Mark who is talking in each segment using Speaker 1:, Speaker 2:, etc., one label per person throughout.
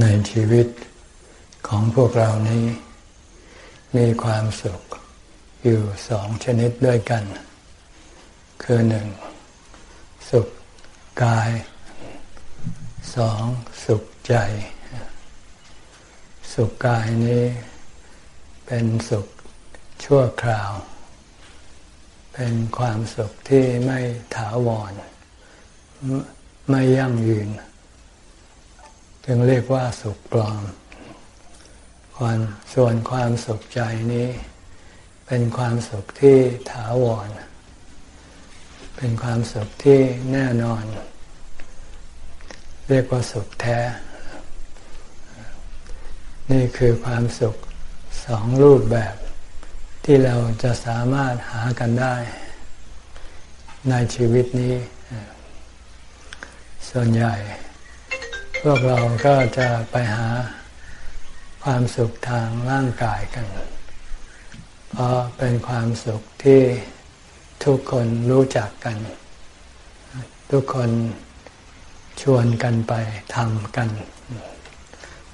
Speaker 1: ในชีวิตของพวกเรานี้ มีความสุขอยู่สองชนิดด้วยกัน คือหนึ่งสุขกายสองสุขใจ สุขกายนี้เป็นสุขชั่วคราว เป็นความสุขที่ไม่ถาวร ไม่ยั่งยืน จึงเรียกว่าสุขปลอมความส่วนความสุขใจนี้ เป็นความสุขที่ถาวร เป็นความสุขที่แน่นอน เรียกว่าสุขแท้ นี่คือความสุขสองรูปแบบที่เราจะสามารถหากันได้ ในชีวิตนี้ ส่วนใหญ่ พวกเราก็จะไปหาความสุขทางร่างกายกัน เพราะเป็นความสุขที่ทุกคนรู้จักกัน ทุกคนชวนกันไปทำกัน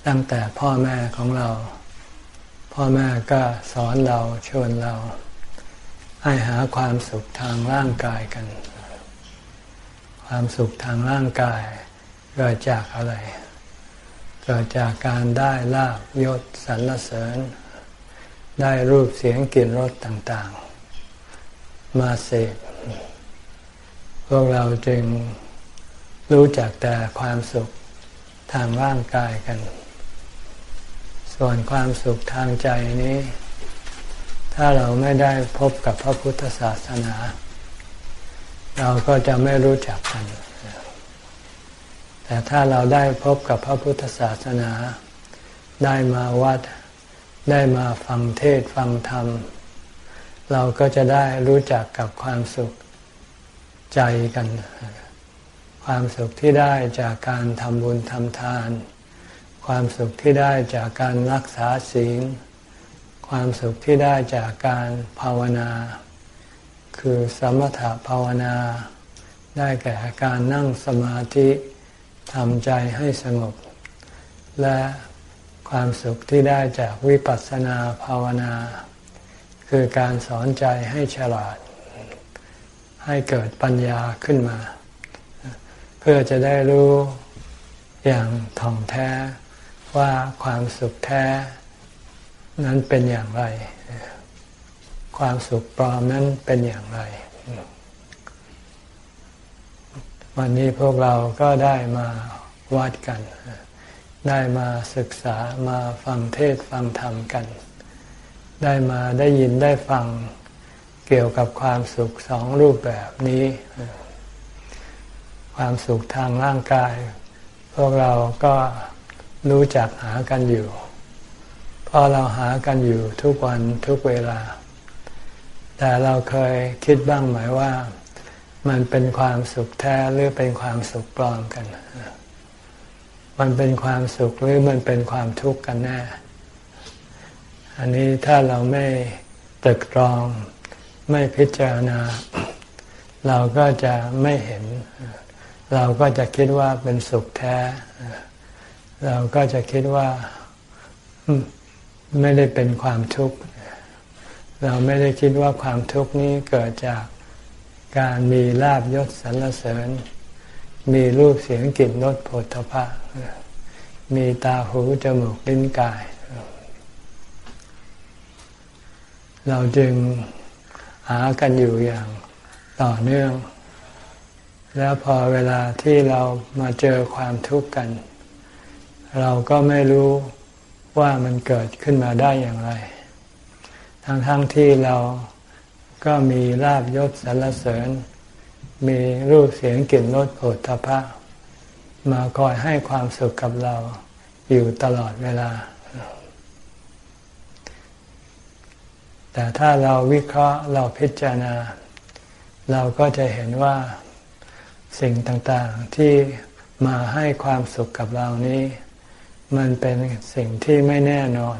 Speaker 1: ตั้งแต่พ่อแม่ของเรา พ่อแม่ก็สอนเราชวนเรา ให้หาความสุขทางร่างกายกัน ความสุขทางร่างกาย เกิดจากอะไร เกิดจากการได้ลาบยศสรรเสริญ ได้รูปเสียงกลิ่นรสต่างๆ มาเสพพวกเราจึงรู้จักแต่ความสุขทางร่างกายกัน ส่วนความสุขทางใจนี้ ถ้าเราไม่ได้พบกับพระพุทธศาสนา เราก็จะไม่รู้จักกัน แต่ถ้าเราได้พบกับพระพุทธศาสนา ได้มาวัด ได้มาฟังเทศฟังธรรม เราก็จะได้รู้จักกับความสุขใจกัน ความสุขที่ได้จากการทำบุญทำทาน ความสุขที่ได้จากการรักษาศีล ความสุขที่ได้จากการภาวนา คือสมถภาวนา ได้แก่การนั่งสมาธิ ทำใจให้สงบ และความสุขที่ได้จากวิปัสสนาภาวนา คือการสอนใจให้ฉลาด ให้เกิดปัญญาขึ้นมา เพื่อจะได้รู้อย่างท่องแท้ว่าความสุขแท้ นั้นเป็นอย่างไร ความสุขปลอมนั้นเป็นอย่างไร วันนี้พวกเราก็ได้มาวัดกัน ได้มาศึกษามาฟังเทศฟังธรรมกัน ได้มาได้ยินได้ฟังเกี่ยวกับความสุขสองรูปแบบนี้ ความสุขทางร่างกาย พวกเราก็รู้จักหากันอยู่เพราะเราหากันอยู่ทุกวันทุกเวลา แต่เราเคยคิดบ้างไหมว่า มันเป็นความสุขแท้หรือเป็นความสุขปลอมกัน มันเป็นความสุขหรือมันเป็นความทุกข์กันแน่ อันนี้ถ้าเราไม่ตึกตรองไม่พิจารณา เราก็จะไม่เห็น เราก็จะคิดว่าเป็นสุขแท้ เราก็จะคิดว่าไม่ได้เป็นความทุกข์ เราไม่ได้คิดว่าความทุกข์นี้เกิดจาก การมีลาบยศสรรเสริญ มีรูปเสียงกลิ่นรสผลทพะมีตาหูจมูกลิ้นกาย เราจึงหากันอยู่อย่างต่อเนื่อง แล้วพอเวลาที่เรามาเจอความทุกข์กัน เราก็ไม่รู้ว่ามันเกิดขึ้นมาได้อย่างไร ทั้งๆทที่เรา ก็มีลาบยศสรรเสริญ มีรูปเสียงกลิ่นรสโผฏฐพะมาคอยให้ความสุขกับเราอยู่ตลอดเวลา แต่ถ้าเราวิเคราะห์เราพิจารณา เราก็จะเห็นว่าสิ่งต่างๆที่มาให้ความสุขกับเรานี้ มันเป็นสิ่งที่ไม่แน่นอน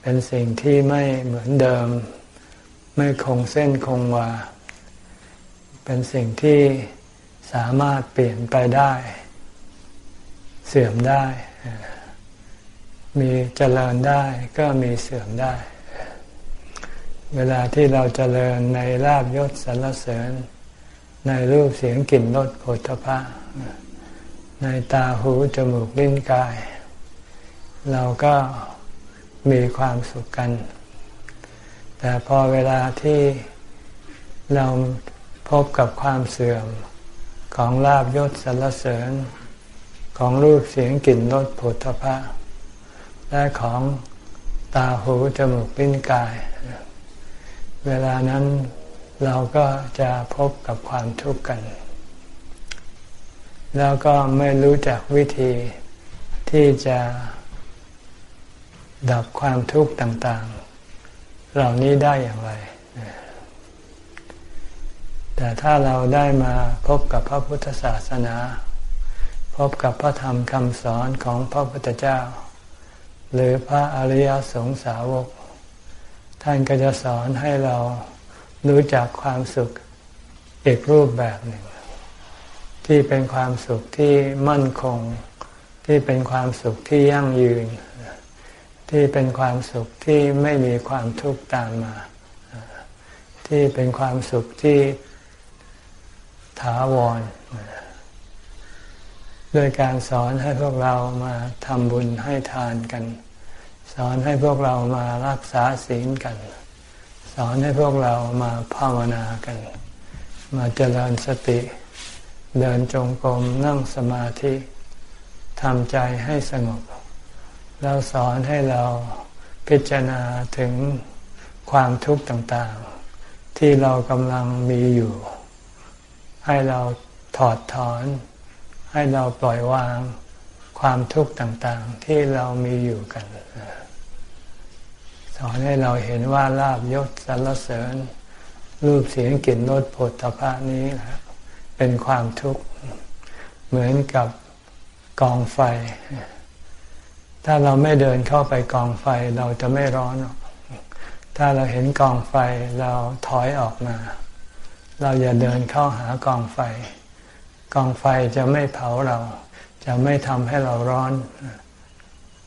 Speaker 1: เป็นสิ่งที่ไม่เหมือนเดิม ไม่คงเส้นคงวา เป็นสิ่งที่สามารถเปลี่ยนไปได้ เสื่อมได้ มีเจริญได้ก็มีเสื่อมได้ เวลาที่เราเจริญในลาบยศสรรเสริญ ในรูปเสียงกลิ่นรสโผฏฐะในตาหูจมูกลิ้นกาย เราก็มีความสุขกัน แต่พอเวลาที่เราพบกับความเสื่อมของลาบยศสรรเสริญ ของรูปเสียงกลิ่นรสผลทพะ และของตาหูจมูกลิ้นกาย เวลานั้นเราก็จะพบกับความทุกข์กัน แล้วก็ไม่รู้จักวิธีที่จะดับความทุกข์ต่าง เหล่านี้ได้อย่างไร แต่ถ้าเราได้มาพบกับพระพุทธศาสนา พบกับพระธรรมคำสอนของพระพุทธเจ้า หรือพระอริยสงสาวก ท่านก็จะสอนให้เรารู้จักความสุขอีกรูปแบบหนึ่ง ที่เป็นความสุขที่มั่นคง ที่เป็นความสุขที่ยั่งยืน ที่เป็นความสุขที่ไม่มีความทุกข์ตามมา ที่เป็นความสุขที่ถาวรโดยการสอนให้พวกเรามาทำบุญให้ทานกัน สอนให้พวกเรามารักษาศีลกัน สอนให้พวกเรามาภาวนากัน มาเจริญสติ เดินจงกรมนั่งสมาธิทำใจให้สงบ เราสอนให้เราพิจารณาถึงความทุกข์ต่างๆ ที่เรากำลังมีอยู่ ให้เราถอดถอน ให้เราปล่อยวางความทุกข์ต่างๆ ที่เรามีอยู่กัน สอนให้เราเห็นว่าลาบยศสรรเสริญ รูปเสียงกลิ่นรสผลตภะนี้เป็นความทุกข์ เหมือนกับกองไฟ ถ้าเราไม่เดินเข้าไปกองไฟเราจะไม่ร้อนถ้าเราเห็นกองไฟเราถอยออกมา เราอย่าเดินเข้าหากองไฟ กองไฟจะไม่เผาเรา จะไม่ทำให้เราร้อน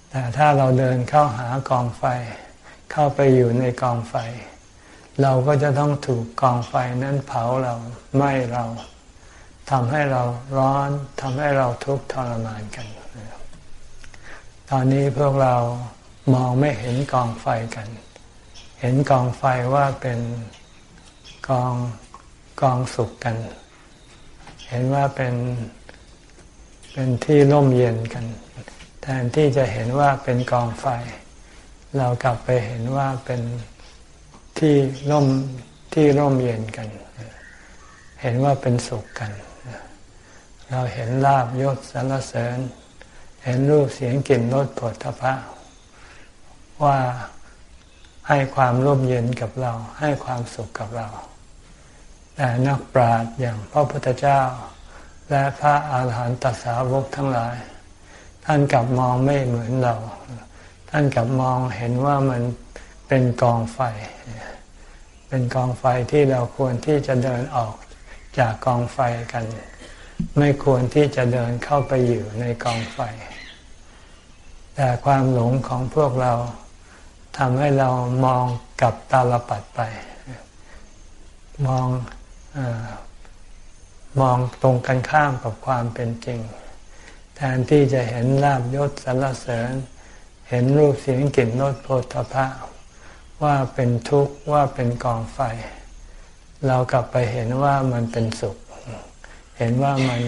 Speaker 1: แต่ถ้าเราเดินเข้าหากองไฟ เข้าไปอยู่ในกองไฟ เราก็จะต้องถูกกองไฟนั้นเผาเราไหม้เราทำให้เราร้อนทำให้เราทุกข์ทรมานกัน อนนี้พวกเรามองไม่เห็นกองไฟกัน เห็นกองไฟว่าเป็นกองกองสุกกัน เห็นว่าเป็นเป็นที่ร่มเย็นกัน แทนที่จะเห็นว่าเป็นกองไฟ เรากลับไปเห็นว่าเป็นที่ร่มที่ร่มเย็นกัน เห็นว่าเป็นสุขกัน เราเห็นลาบยศสรรเสริญ เห็นรูปเสียงกลิ่นรสผลทพะว่าให้ความร่มเย็นกับเรา ให้ความสุขกับเรา แต่นักปราชญ์อย่างพระพุทธเจ้า และพระอาหารหันตสาวกทั้งหลาย ท่านกลับมองไม่เหมือนเรา ท่านกลับมองเห็นว่ามันเป็นกองไฟ เป็นกองไฟที่เราควรที่จะเดินออกจากกองไฟกัน ไม่ควรที่จะเดินเข้าไปอยู่ในกองไฟ แต่ความหลงของพวกเราทำให้เรามองกับตาลปัดไป มองอมองตรงกันข้ามกับความเป็นจริง แทนที่จะเห็นลาบยศสรรเสริญ เห็นรูปเสียงกลิ่นรสโผฏฐะว่าเป็นทุกข์ว่าเป็นกองไฟ เรากลับไปเห็นว่ามันเป็นสุข เห็นว่ามัน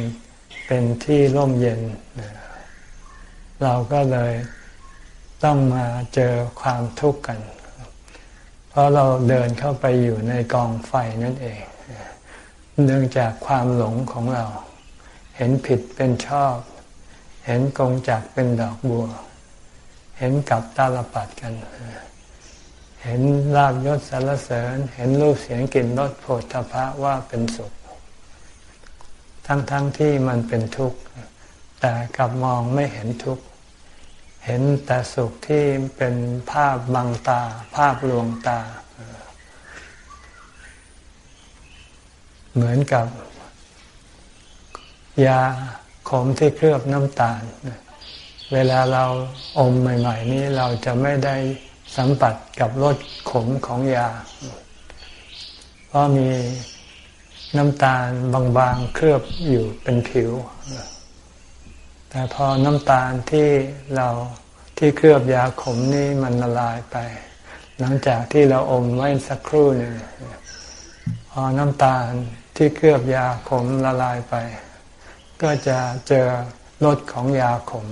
Speaker 1: เป็นที่ร่มเย็น เราก็เลยต้องมาเจอความทุกข์กัน เพราะเราเดินเข้าไปอยู่ในกองไฟนั่นเอง เนื่องจากความหลงของเรา เห็นผิดเป็นชอบ เห็นกงจักเป็นดอกบัว เห็นกับตาลปัดกัน เห็นลาบยศสารเสริญ เห็นรูปเสียงกลิ่นรสโผฏฐพะว่าเป็นสุข ทั้งๆทที่มันเป็นทุกข์ แต่กลับมองไม่เห็นทุกข์ เห็นแต่สุขที่เป็นภาพบังตา ภาพลวงตา เหมือนกับ ยาขมที่เคลือบน้ำตาล เวลาเราอมใหม่ ๆ นี้เราจะไม่ได้สัมผัสกับรสขมของยา เพราะมีน้ำตาลบางๆเคลือบอยู่เป็นผิว แต่พอน้ำตาลที่เราที่เคลือบยาขมนี่มันละลายไป หลังจากที่เราอมไว้สักครู่หนึ่งพอน้ำตาลที่เคลือบยาขมละลายไป ก็จะเจอรสของยาขม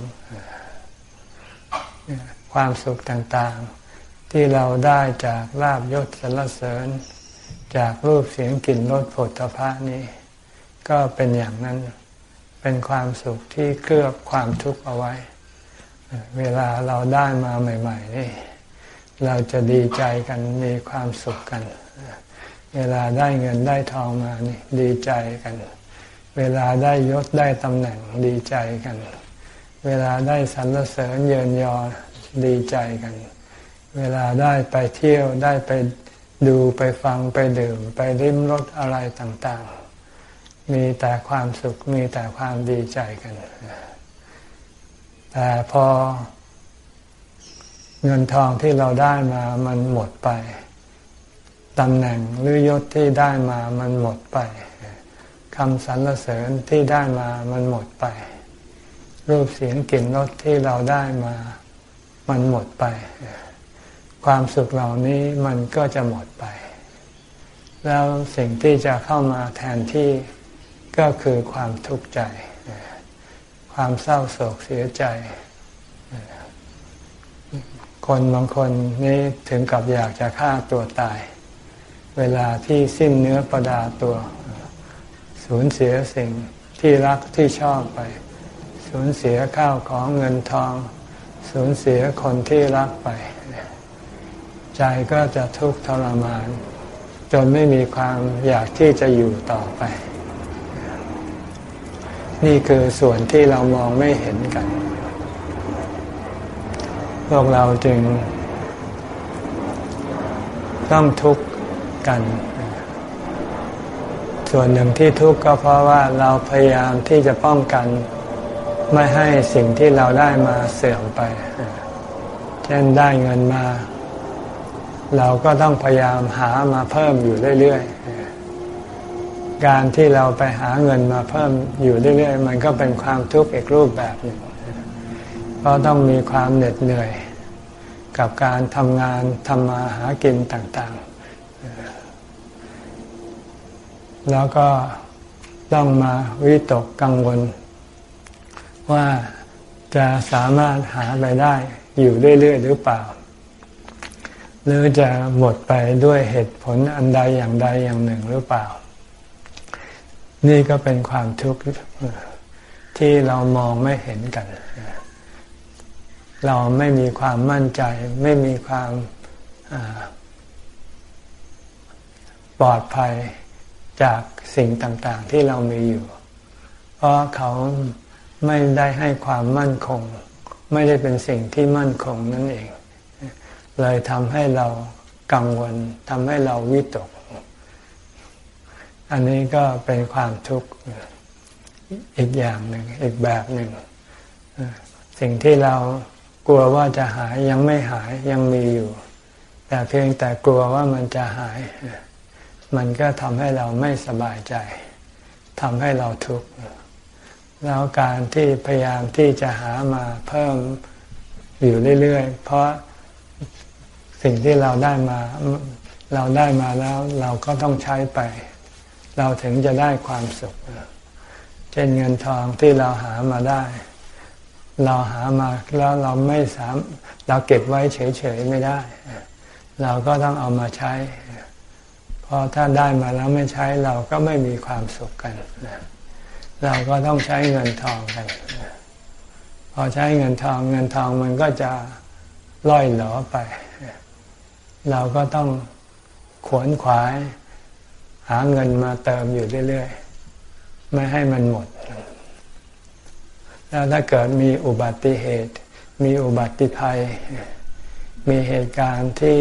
Speaker 1: ความสุขต่างๆ ที่เราได้จากลาบยศสรรเสริญ จากรูปเสียงกลิ่นรสผลพระนี้ ก็เป็นอย่างนั้น เป็นความสุขที่เคลือบความทุกข์เอาไว้ เวลาเราได้มาใหม่ ๆ นี่ เราจะดีใจกันมีความสุขกัน เวลาได้เงินได้ทองมานี่ดีใจกัน เวลาได้ยศได้ตำแหน่งดีใจกัน เวลาได้สรรเสริญเยินยอดีใจกัน เวลาได้ไปเที่ยวได้ไปดูไปฟังไปดื่ม ไปริมรสอะไรต่างๆ มีแต่ความสุขมีแต่ความดีใจกัน แต่พอเงินทองที่เราได้มามันหมดไปตำแหน่งหรือยศที่ได้มามันหมดไปคำสรรเสริญที่ได้มามันหมดไป รูปเสียงกลิ่นรสที่เราได้มา มันหมดไป ความสุขเหล่านี้มันก็จะหมดไป แล้วสิ่งที่จะเข้ามาแทนที่ ก็คือความทุกข์ใจ ความเศร้าโศกเสียใจ คนบางคนนี่ถึงกับอยากจะฆ่าตัวตาย เวลาที่สิ้นเนื้อประดาตัว สูญเสียสิ่งที่รักที่ชอบไป สูญเสียข้าวของเงินทอง สูญเสียคนที่รักไป ใจก็จะทุกข์ทรมาน จนไม่มีความอยากที่จะอยู่ต่อไป นี่คือส่วนที่เรามองไม่เห็นกัน พวกเราจึง ต้องทุกข์กัน ส่วนหนึ่งที่ทุกข์ก็เพราะว่าเราพยายามที่จะป้องกัน ไม่ให้สิ่งที่เราได้มาเสื่อมไป เช่นได้เงินมา เราก็ต้องพยายามหามาเพิ่มอยู่เรื่อยๆ การที่เราไปหาเงินมาเพิ่มอยู่เรื่อยๆ มันก็เป็นความทุกข์อีกรูปแบบหนึ่งเพราะต้องมีความเหน็ดเหนื่อย กับการทำงานทำมาหากินต่างๆ แล้วก็ต้องมาวิตกกังวล ว่าจะสามารถหาไปได้อยู่เรื่อยๆ หรือเปล่า หรือจะหมดไปด้วยเหตุผลอันใดอย่างใดอย่างหนึ่งหรือเปล่า นี่ก็เป็นความทุกข์ที่เรามองไม่เห็นกัน เราไม่มีความมั่นใจ ไม่มีความปลอดภัยจากสิ่งต่าง ๆ ที่เรามีอยู่ เพราะเขาไม่ได้ให้ความมั่นคง ไม่ได้เป็นสิ่งที่มั่นคงนั่นเอง เลยทำให้เรากังวลทำให้เราวิตก อันนี้ก็เป็นความทุกข์อีกอย่างหนึ่งอีกแบบหนึ่งสิ่งที่เรากลัวว่าจะหายยังไม่หายยังมีอยู่ แต่เพียงแต่กลัวว่ามันจะหาย มันก็ทำให้เราไม่สบายใจทำให้เราทุกข์แล้วการที่พยายามที่จะหามาเพิ่มอยู่เรื่อยๆ เพราะสิ่งที่เราได้มา เราได้มาแล้วเราก็ต้องใช้ไป เราถึงจะได้ความสุข เช่นเงินทองที่เราหามาได้ เราหามาแล้วเราไม่สามเราเก็บไว้เฉยๆไม่ได้ เราก็ต้องเอามาใช้ เพอถ้าได้มาแล้วไม่ใช้เราก็ไม่มีความสุขกัน เราก็ต้องใช้เงินทองกัน พอใช้เงินทองเงินทองมันก็จะล่อยหลอไป เราก็ต้องขวนขวาย หาเงินมาเติมอยู่เรื่อยๆ ไม่ให้มันหมด แล้วถ้าเกิดมีอุบัติเหตุ มีอุบัติภัย มีเหตุการณ์ที่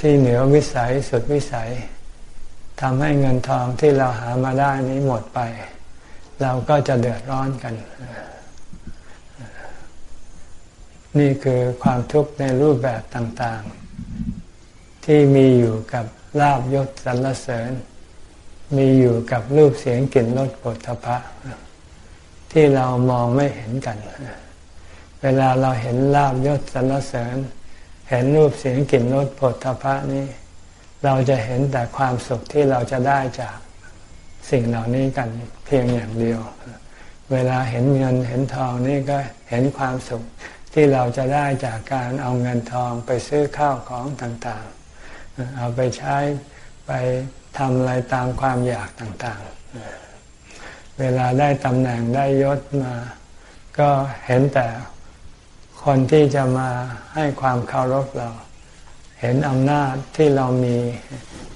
Speaker 1: ที่เหนือวิสัยสุดวิสัยทำให้เงินทองที่เราหามาได้นี้หมดไป เราก็จะเดือดร้อนกัน นี่คือความทุกข์ในรูปแบบต่างๆ ที่มีอยู่กับลาบยศสรรเสริญ มีอยู่กับรูปเสียงกลิ่นรสปุถะพะ ที่เรามองไม่เห็นกัน เวลาเราเห็นลาบยศสรรเสริญ เห็นรูปเสียงกลิ่นรสปุถะพะนี้ เราจะเห็นแต่ความสุขที่เราจะได้จากสิ่งเหล่านี้กันเพียงอย่างเดียว เวลาเห็นเงินเห็นทองนี่ก็เห็นความสุขที่เราจะได้จากการเอาเงินทองไปซื้อข้าวของต่างๆ เอาไปใช้ไปทำอะไรตามความอยากต่างๆ เวลาได้ตำแหน่งได้ยศมา ก็เห็นแต่คนที่จะมาให้ความเคารพเรา เห็นอำนาจที่เรามี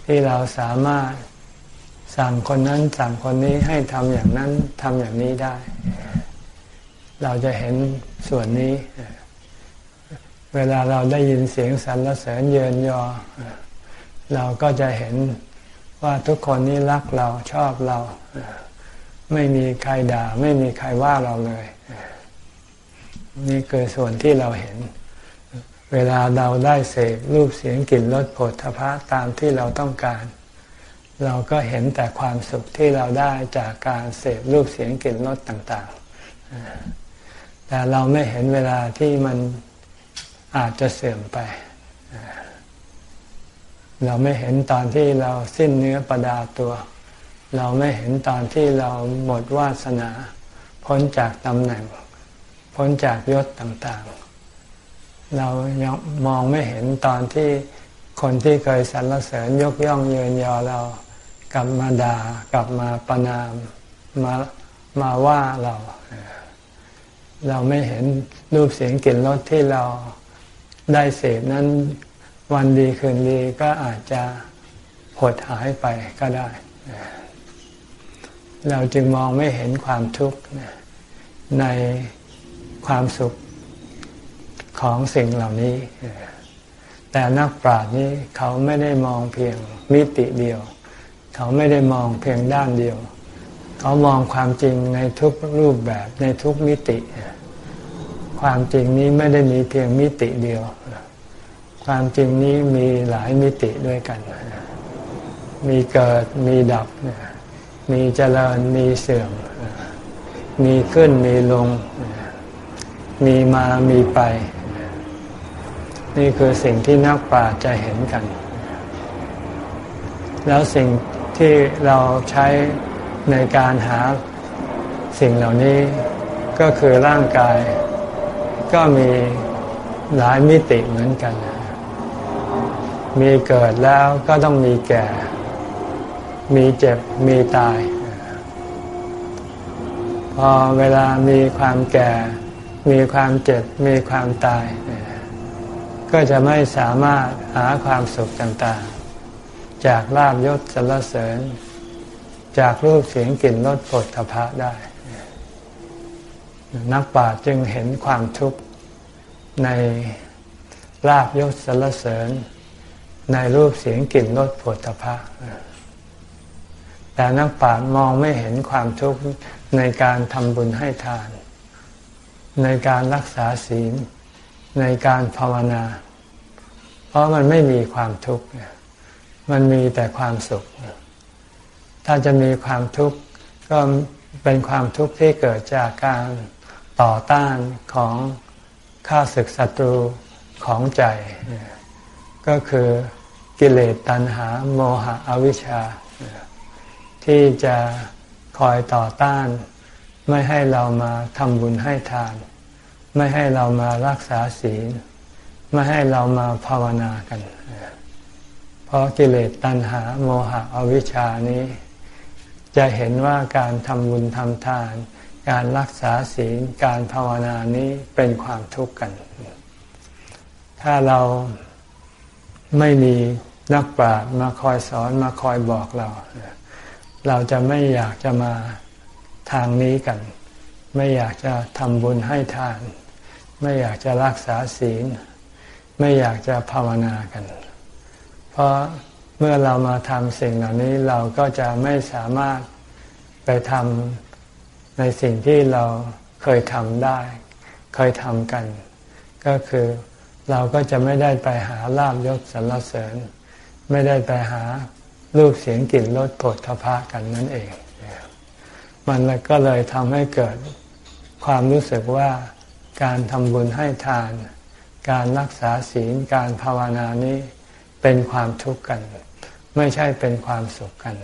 Speaker 1: ที่เราสามารถสั่งคนนั้นสั่งคนนี้ให้ทำอย่างนั้นทำอย่างนี้ได้ เราจะเห็นส่วนนี้ เวลาเราได้ยินเสียงสรรเสริญเยินยอ เราก็จะเห็นว่าทุกคนนี้รักเราชอบเรา ไม่มีใครด่า ไม่มีใครว่าเราเลย นี่คือส่วนที่เราเห็น เวลาเราได้เสพรูปเสียงกลิ่นรสผลทพะตามที่เราต้องการ เราก็เห็นแต่ความสุขที่เราได้จากการเสพรูปเสียงกลิ่นรสต่าง ๆ แต่เราไม่เห็นเวลาที่มันอาจจะเสื่อมไป เราไม่เห็นตอนที่เราสิ้นเนื้อประดาตัว เราไม่เห็นตอนที่เราหมดวาสนา พ้นจากตำแหน่ง พ้นจากยศต่างๆ เรายังมองไม่เห็นตอนที่คนที่เคยสรรเสริญยกย่องเยินยอเรา กลับมาด่ากลับมาประนามมามาว่าเรา เราไม่เห็นรูปเสียงกลิ่นรสที่เราได้เสพนั้น วันดีคืนดีก็อาจจะหดหายไปก็ได้ เราจึงมองไม่เห็นความทุกข์ในความสุขของสิ่งเหล่านี้ แต่นักปราชญ์นี้เขาไม่ได้มองเพียงมิติเดียว เขาไม่ได้มองเพียงด้านเดียว เขามองความจริงในทุกรูปแบบในทุกมิติ ความจริงนี้ไม่ได้มีเพียงมิติเดียว ความจริงนี้มีหลายมิติด้วยกัน มีเกิดมีดับ มีเจริญมีเสื่อม มีขึ้นมีลง มีมามีไป นี่คือสิ่งที่นักปราชญ์จะเห็นกัน แล้วสิ่งที่เราใช้ในการหาสิ่งเหล่านี้ก็คือร่างกายก็มีหลายมิติเหมือนกัน มีเกิดแล้วก็ต้องมีแก่ มีเจ็บ มีตาย พอเวลามีความแก่ มีความเจ็บ มีความตาย ก็จะไม่สามารถหาความสุขต่างจากลาบยศสรรเสริญ จากรูปเสียงกลิ่นรสผลพะได้ นักปราชญ์จึงเห็นความทุกข์ในลาบยศสรรเสริญ ในรูปเสียงกลิ่นรสผลพะแต่นักปราชญ์มองไม่เห็นความทุกข์ในการทำบุญให้ทาน ในการรักษาศีล ในการภาวนา เพราะมันไม่มีความทุกข์มันมีแต่ความสุข ถ้าจะมีความทุกข์ก็เป็นความทุกข์ที่เกิดจากการต่อต้านของข้าศึกศัตรูของใจ ก็คือ กิเลสตัณหาโมหะอวิชชา ที่จะคอยต่อต้าน ไม่ให้เรามาทำบุญให้ทาน ไม่ให้เรามารักษาศีล ไม่ให้เรามาภาวนากัน เพราะกิเลสตัณหาโมหะอวิชชานี้ จะเห็นว่าการทำบุญทำทาน การรักษาศีลการภาวนานี้เป็นความทุกข์กัน ถ้าเราไม่มี นักปราชญ์มาคอยสอนมาคอยบอกเรา เราจะไม่อยากจะมาทางนี้กัน ไม่อยากจะทำบุญให้ทาน ไม่อยากจะรักษาศีล ไม่อยากจะภาวนากัน เพราะเมื่อเรามาทำสิ่งเหล่านี้เราก็จะไม่สามารถไปทำในสิ่งที่เราเคยทำได้ เคยทำกัน ก็คือเราก็จะไม่ได้ไปหาลาบยศสรรเสริญ ไม่ได้ไปหารูปเสียงกลิ่นรสผลทพะกันนั่นเอง มันก็เลยทำให้เกิดความรู้สึกว่าการทำบุญให้ทาน การรักษาศีลการภาวนานี้เป็นความทุกข์กัน ไม่ใช่เป็นความสุขกัน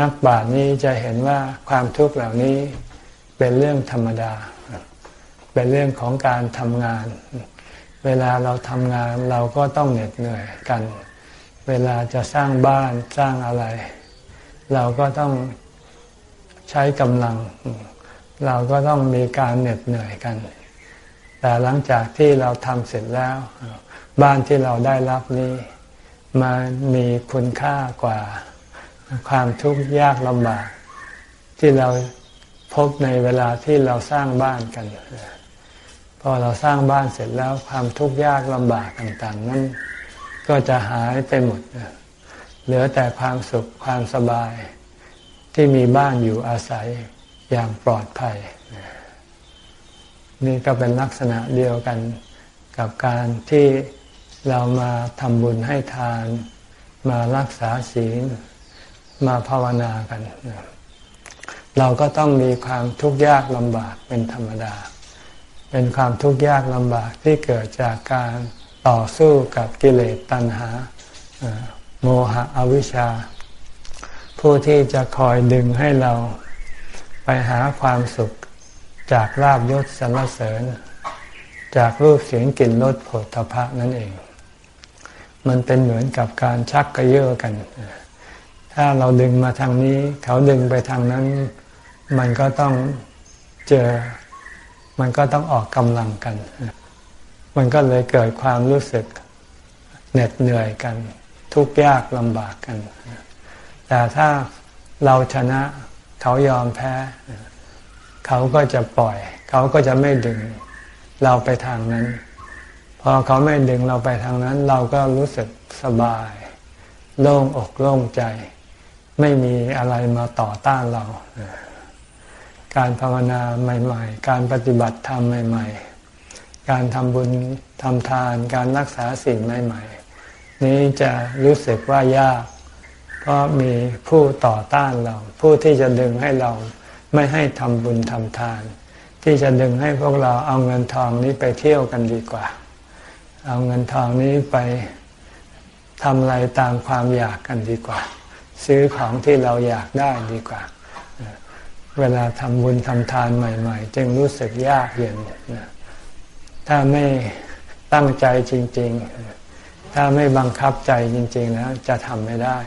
Speaker 1: นักบาชนี้จะเห็นว่าความทุกข์เหล่านี้เป็นเรื่องธรรมดา เป็นเรื่องของการทำงาน เวลาเราทำงานเราก็ต้องเหน็ดเหนื่อยกัน เวลาจะสร้างบ้านสร้างอะไร เราก็ต้องใช้กำลัง เราก็ต้องมีการเหน็ดเหนื่อยกัน แต่หลังจากที่เราทำเสร็จแล้ว บ้านที่เราได้รับนี้มามีคุณค่ากว่าความทุกข์ยากลำบาก ที่เราพบในเวลาที่เราสร้างบ้านกัน พอเราสร้างบ้านเสร็จแล้วความทุกข์ยากลำบากต่างๆ นั้นก็จะหายไปหมด เหลือแต่ความสุขความสบายที่มีบ้านอยู่อาศัยอย่างปลอดภัย นี่ก็เป็นลักษณะเดียวกันกับการที่เรามาทำบุญให้ทาน มารักษาศีล มาภาวนากัน เราก็ต้องมีความทุกข์ยากลำบากเป็นธรรมดา เป็นความทุกข์ยากลำบากที่เกิดจากการต่อสู้กับกิเลสตัณหาโมหะอวิชชา ผู้ที่จะคอยดึงให้เราไปหาความสุขจากลาบยศสรรเสริญ จากรูปเสียงกลิ่นรสผลทพะนั่นเอง มันเป็นเหมือนกับการชักกระเยาะกัน ถ้าเราดึงมาทางนี้ เขาดึงไปทางนั้น มันก็ต้องเจอ มันก็ต้องออกกำลังกัน มันก็เลยเกิดความรู้สึกเหน็ดเหนื่อยกัน ทุกข์ยากลำบากกัน แต่ถ้าเราชนะเขายอมแพ้ เขาก็จะปล่อย เขาก็จะไม่ดึงเราไปทางนั้น พอเขาไม่ดึงเราไปทางนั้น เราก็รู้สึกสบาย โล่งอกโล่งใจ ไม่มีอะไรมาต่อต้านเรา การภาวนาใหม่ ๆ การปฏิบัติธรรมใหม่ ๆ การทำบุญทำทานการรักษาสิ่งใหม่ ๆ นี้จะรู้สึกว่ายาก เพราะมีผู้ต่อต้านเรา ผู้ที่จะดึงให้เราไม่ให้ทำบุญทำทาน ที่จะดึงให้พวกเราเอาเงินทองนี้ไปเที่ยวกันดีกว่า เอาเงินทองนี้ไปทำอะไรตามความอยากกันดีกว่า ซื้อของที่เราอยากได้ดีกว่า เวลาทำบุญทำทานใหม่ ๆ จึงรู้สึกยากเย็นถ้าไม่ตั้งใจจริง ๆ ถ้าไม่บังคับใจจริงๆแล้วจะทำไม่ได้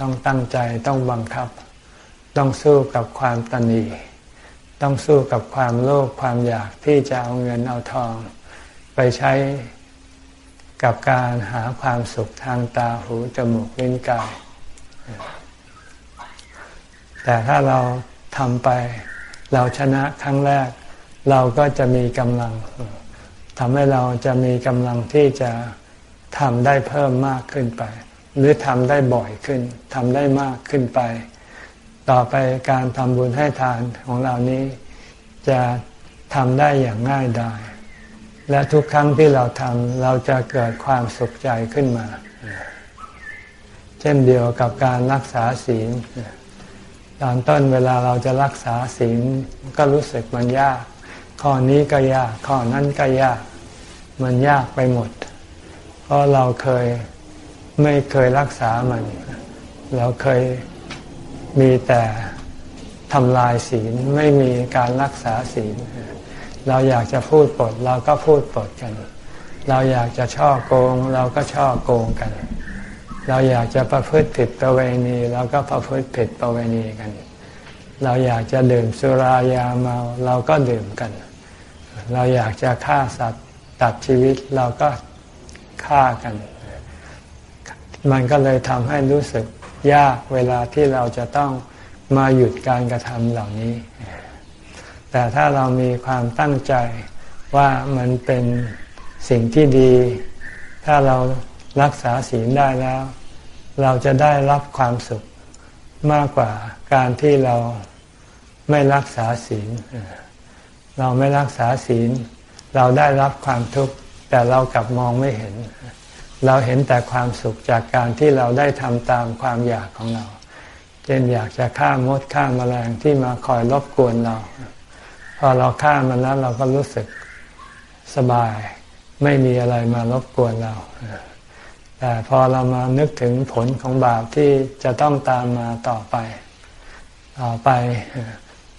Speaker 1: ต้องตั้งใจต้องบังคับ ต้องสู้กับความตนี ต้องสู้กับความโลภความอยากที่จะเอาเงินเอาทอง ไปใช้กับการหาความสุขทางตาหูจมูกลิ้นกาย แต่ถ้าเราทำไป เราชนะครั้งแรก เราก็จะมีกำลังทำให้เราจะมีกำลังที่จะทำได้เพิ่มมากขึ้นไป หรือทำได้บ่อยขึ้นทำได้มากขึ้นไป ต่อไปการทำบุญให้ทานของเรานี้จะทำได้อย่างง่ายดายและทุกครั้งที่เราทำเราจะเกิดความสุขใจขึ้นมา เช่นเดียวกับการรักษาศีล ตอนต้นเวลาเราจะรักษาศีลก็รู้สึกมันยาก ข้อนี้ก็ยาก ข้อนั้นก็ยาก มันยากไปหมด เพราะเราเคยไม่เคยรักษามัน เราเคยมีแต่ทำลายศีลไม่มีการรักษาศีล เราอยากจะพูดปดเราก็พูดปดกัน เราอยากจะช่อโกง เราก็ช่อโกงกัน เราอยากจะประพฤติผิดประเวณีเราก็ประพฤติผิดประเวณีกัน เราอยากจะดื่มสุรายาเมาเราก็ดื่มกัน เราอยากจะฆ่าสัตว์ตัดชีวิตเราก็ฆ่ากัน มันก็เลยทำให้รู้สึกยากเวลาที่เราจะต้องมาหยุดการกระทำเหล่านี้ แต่ถ้าเรามีความตั้งใจว่ามันเป็นสิ่งที่ดี ถ้าเรา รักษาศีลได้แล้ว เราจะได้รับความสุขมากกว่าการที่เราไม่รักษาศีล เราไม่รักษาศีล เราได้รับความทุกข์แต่เรากลับมองไม่เห็น เราเห็นแต่ความสุขจากการที่เราได้ทำตามความอยากของเราเช่นอยากจะฆ่ามดฆ่ามาแมลงที่มาคอยรบกวนเรา พอเราฆ่ามันแล้วเราก็รู้สึกสบาย ไม่มีอะไรมารบกวนเรา แต่พอเรามานึกถึงผลของบาปที่จะต้องตามมาต่อไป ต่อไป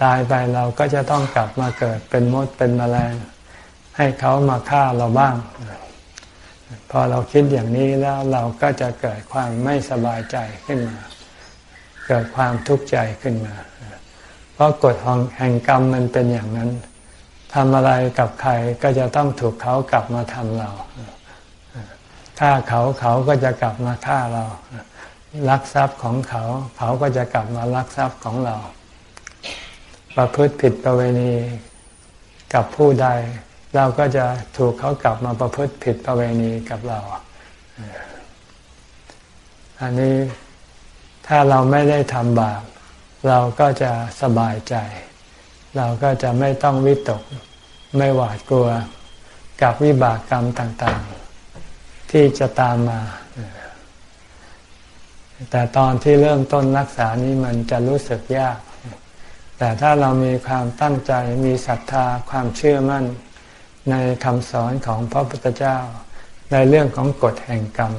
Speaker 1: ตายไปเราก็จะต้องกลับมาเกิดเป็นมดเป็นแมลง ให้เขามาฆ่าเราบ้าง พอเราคิดอย่างนี้แล้วเราก็จะเกิดความไม่สบายใจขึ้นมา เกิดความทุกข์ใจขึ้นมา เพราะกฎของแห่งกรรมมันเป็นอย่างนั้นทำอะไรกับใครก็จะต้องถูกเขากลับมาทำเรา ฆ่าเขาเขาก็จะกลับมาฆ่าเราลักทรัพย์ของเขา เขาก็จะกลับมาลักทรัพย์ของเรา ประพฤติผิดประเวณีกับผู้ใด เราก็จะถูกเขากลับมาประพฤติผิดประเวณีกับเรา อันนี้ถ้าเราไม่ได้ทำบาปเราก็จะสบายใจ เราก็จะไม่ต้องวิตก ไม่หวาดกลัวกับวิบากกรรมต่าง ๆ ที่จะตามมา แต่ตอนที่เริ่มต้นรักษานี้มันจะรู้สึกยาก แต่ถ้าเรามีความตั้งใจมีศรัทธาความเชื่อมั่นในคำสอนของพระพุทธเจ้า ในเรื่องของกฎแห่งกรรม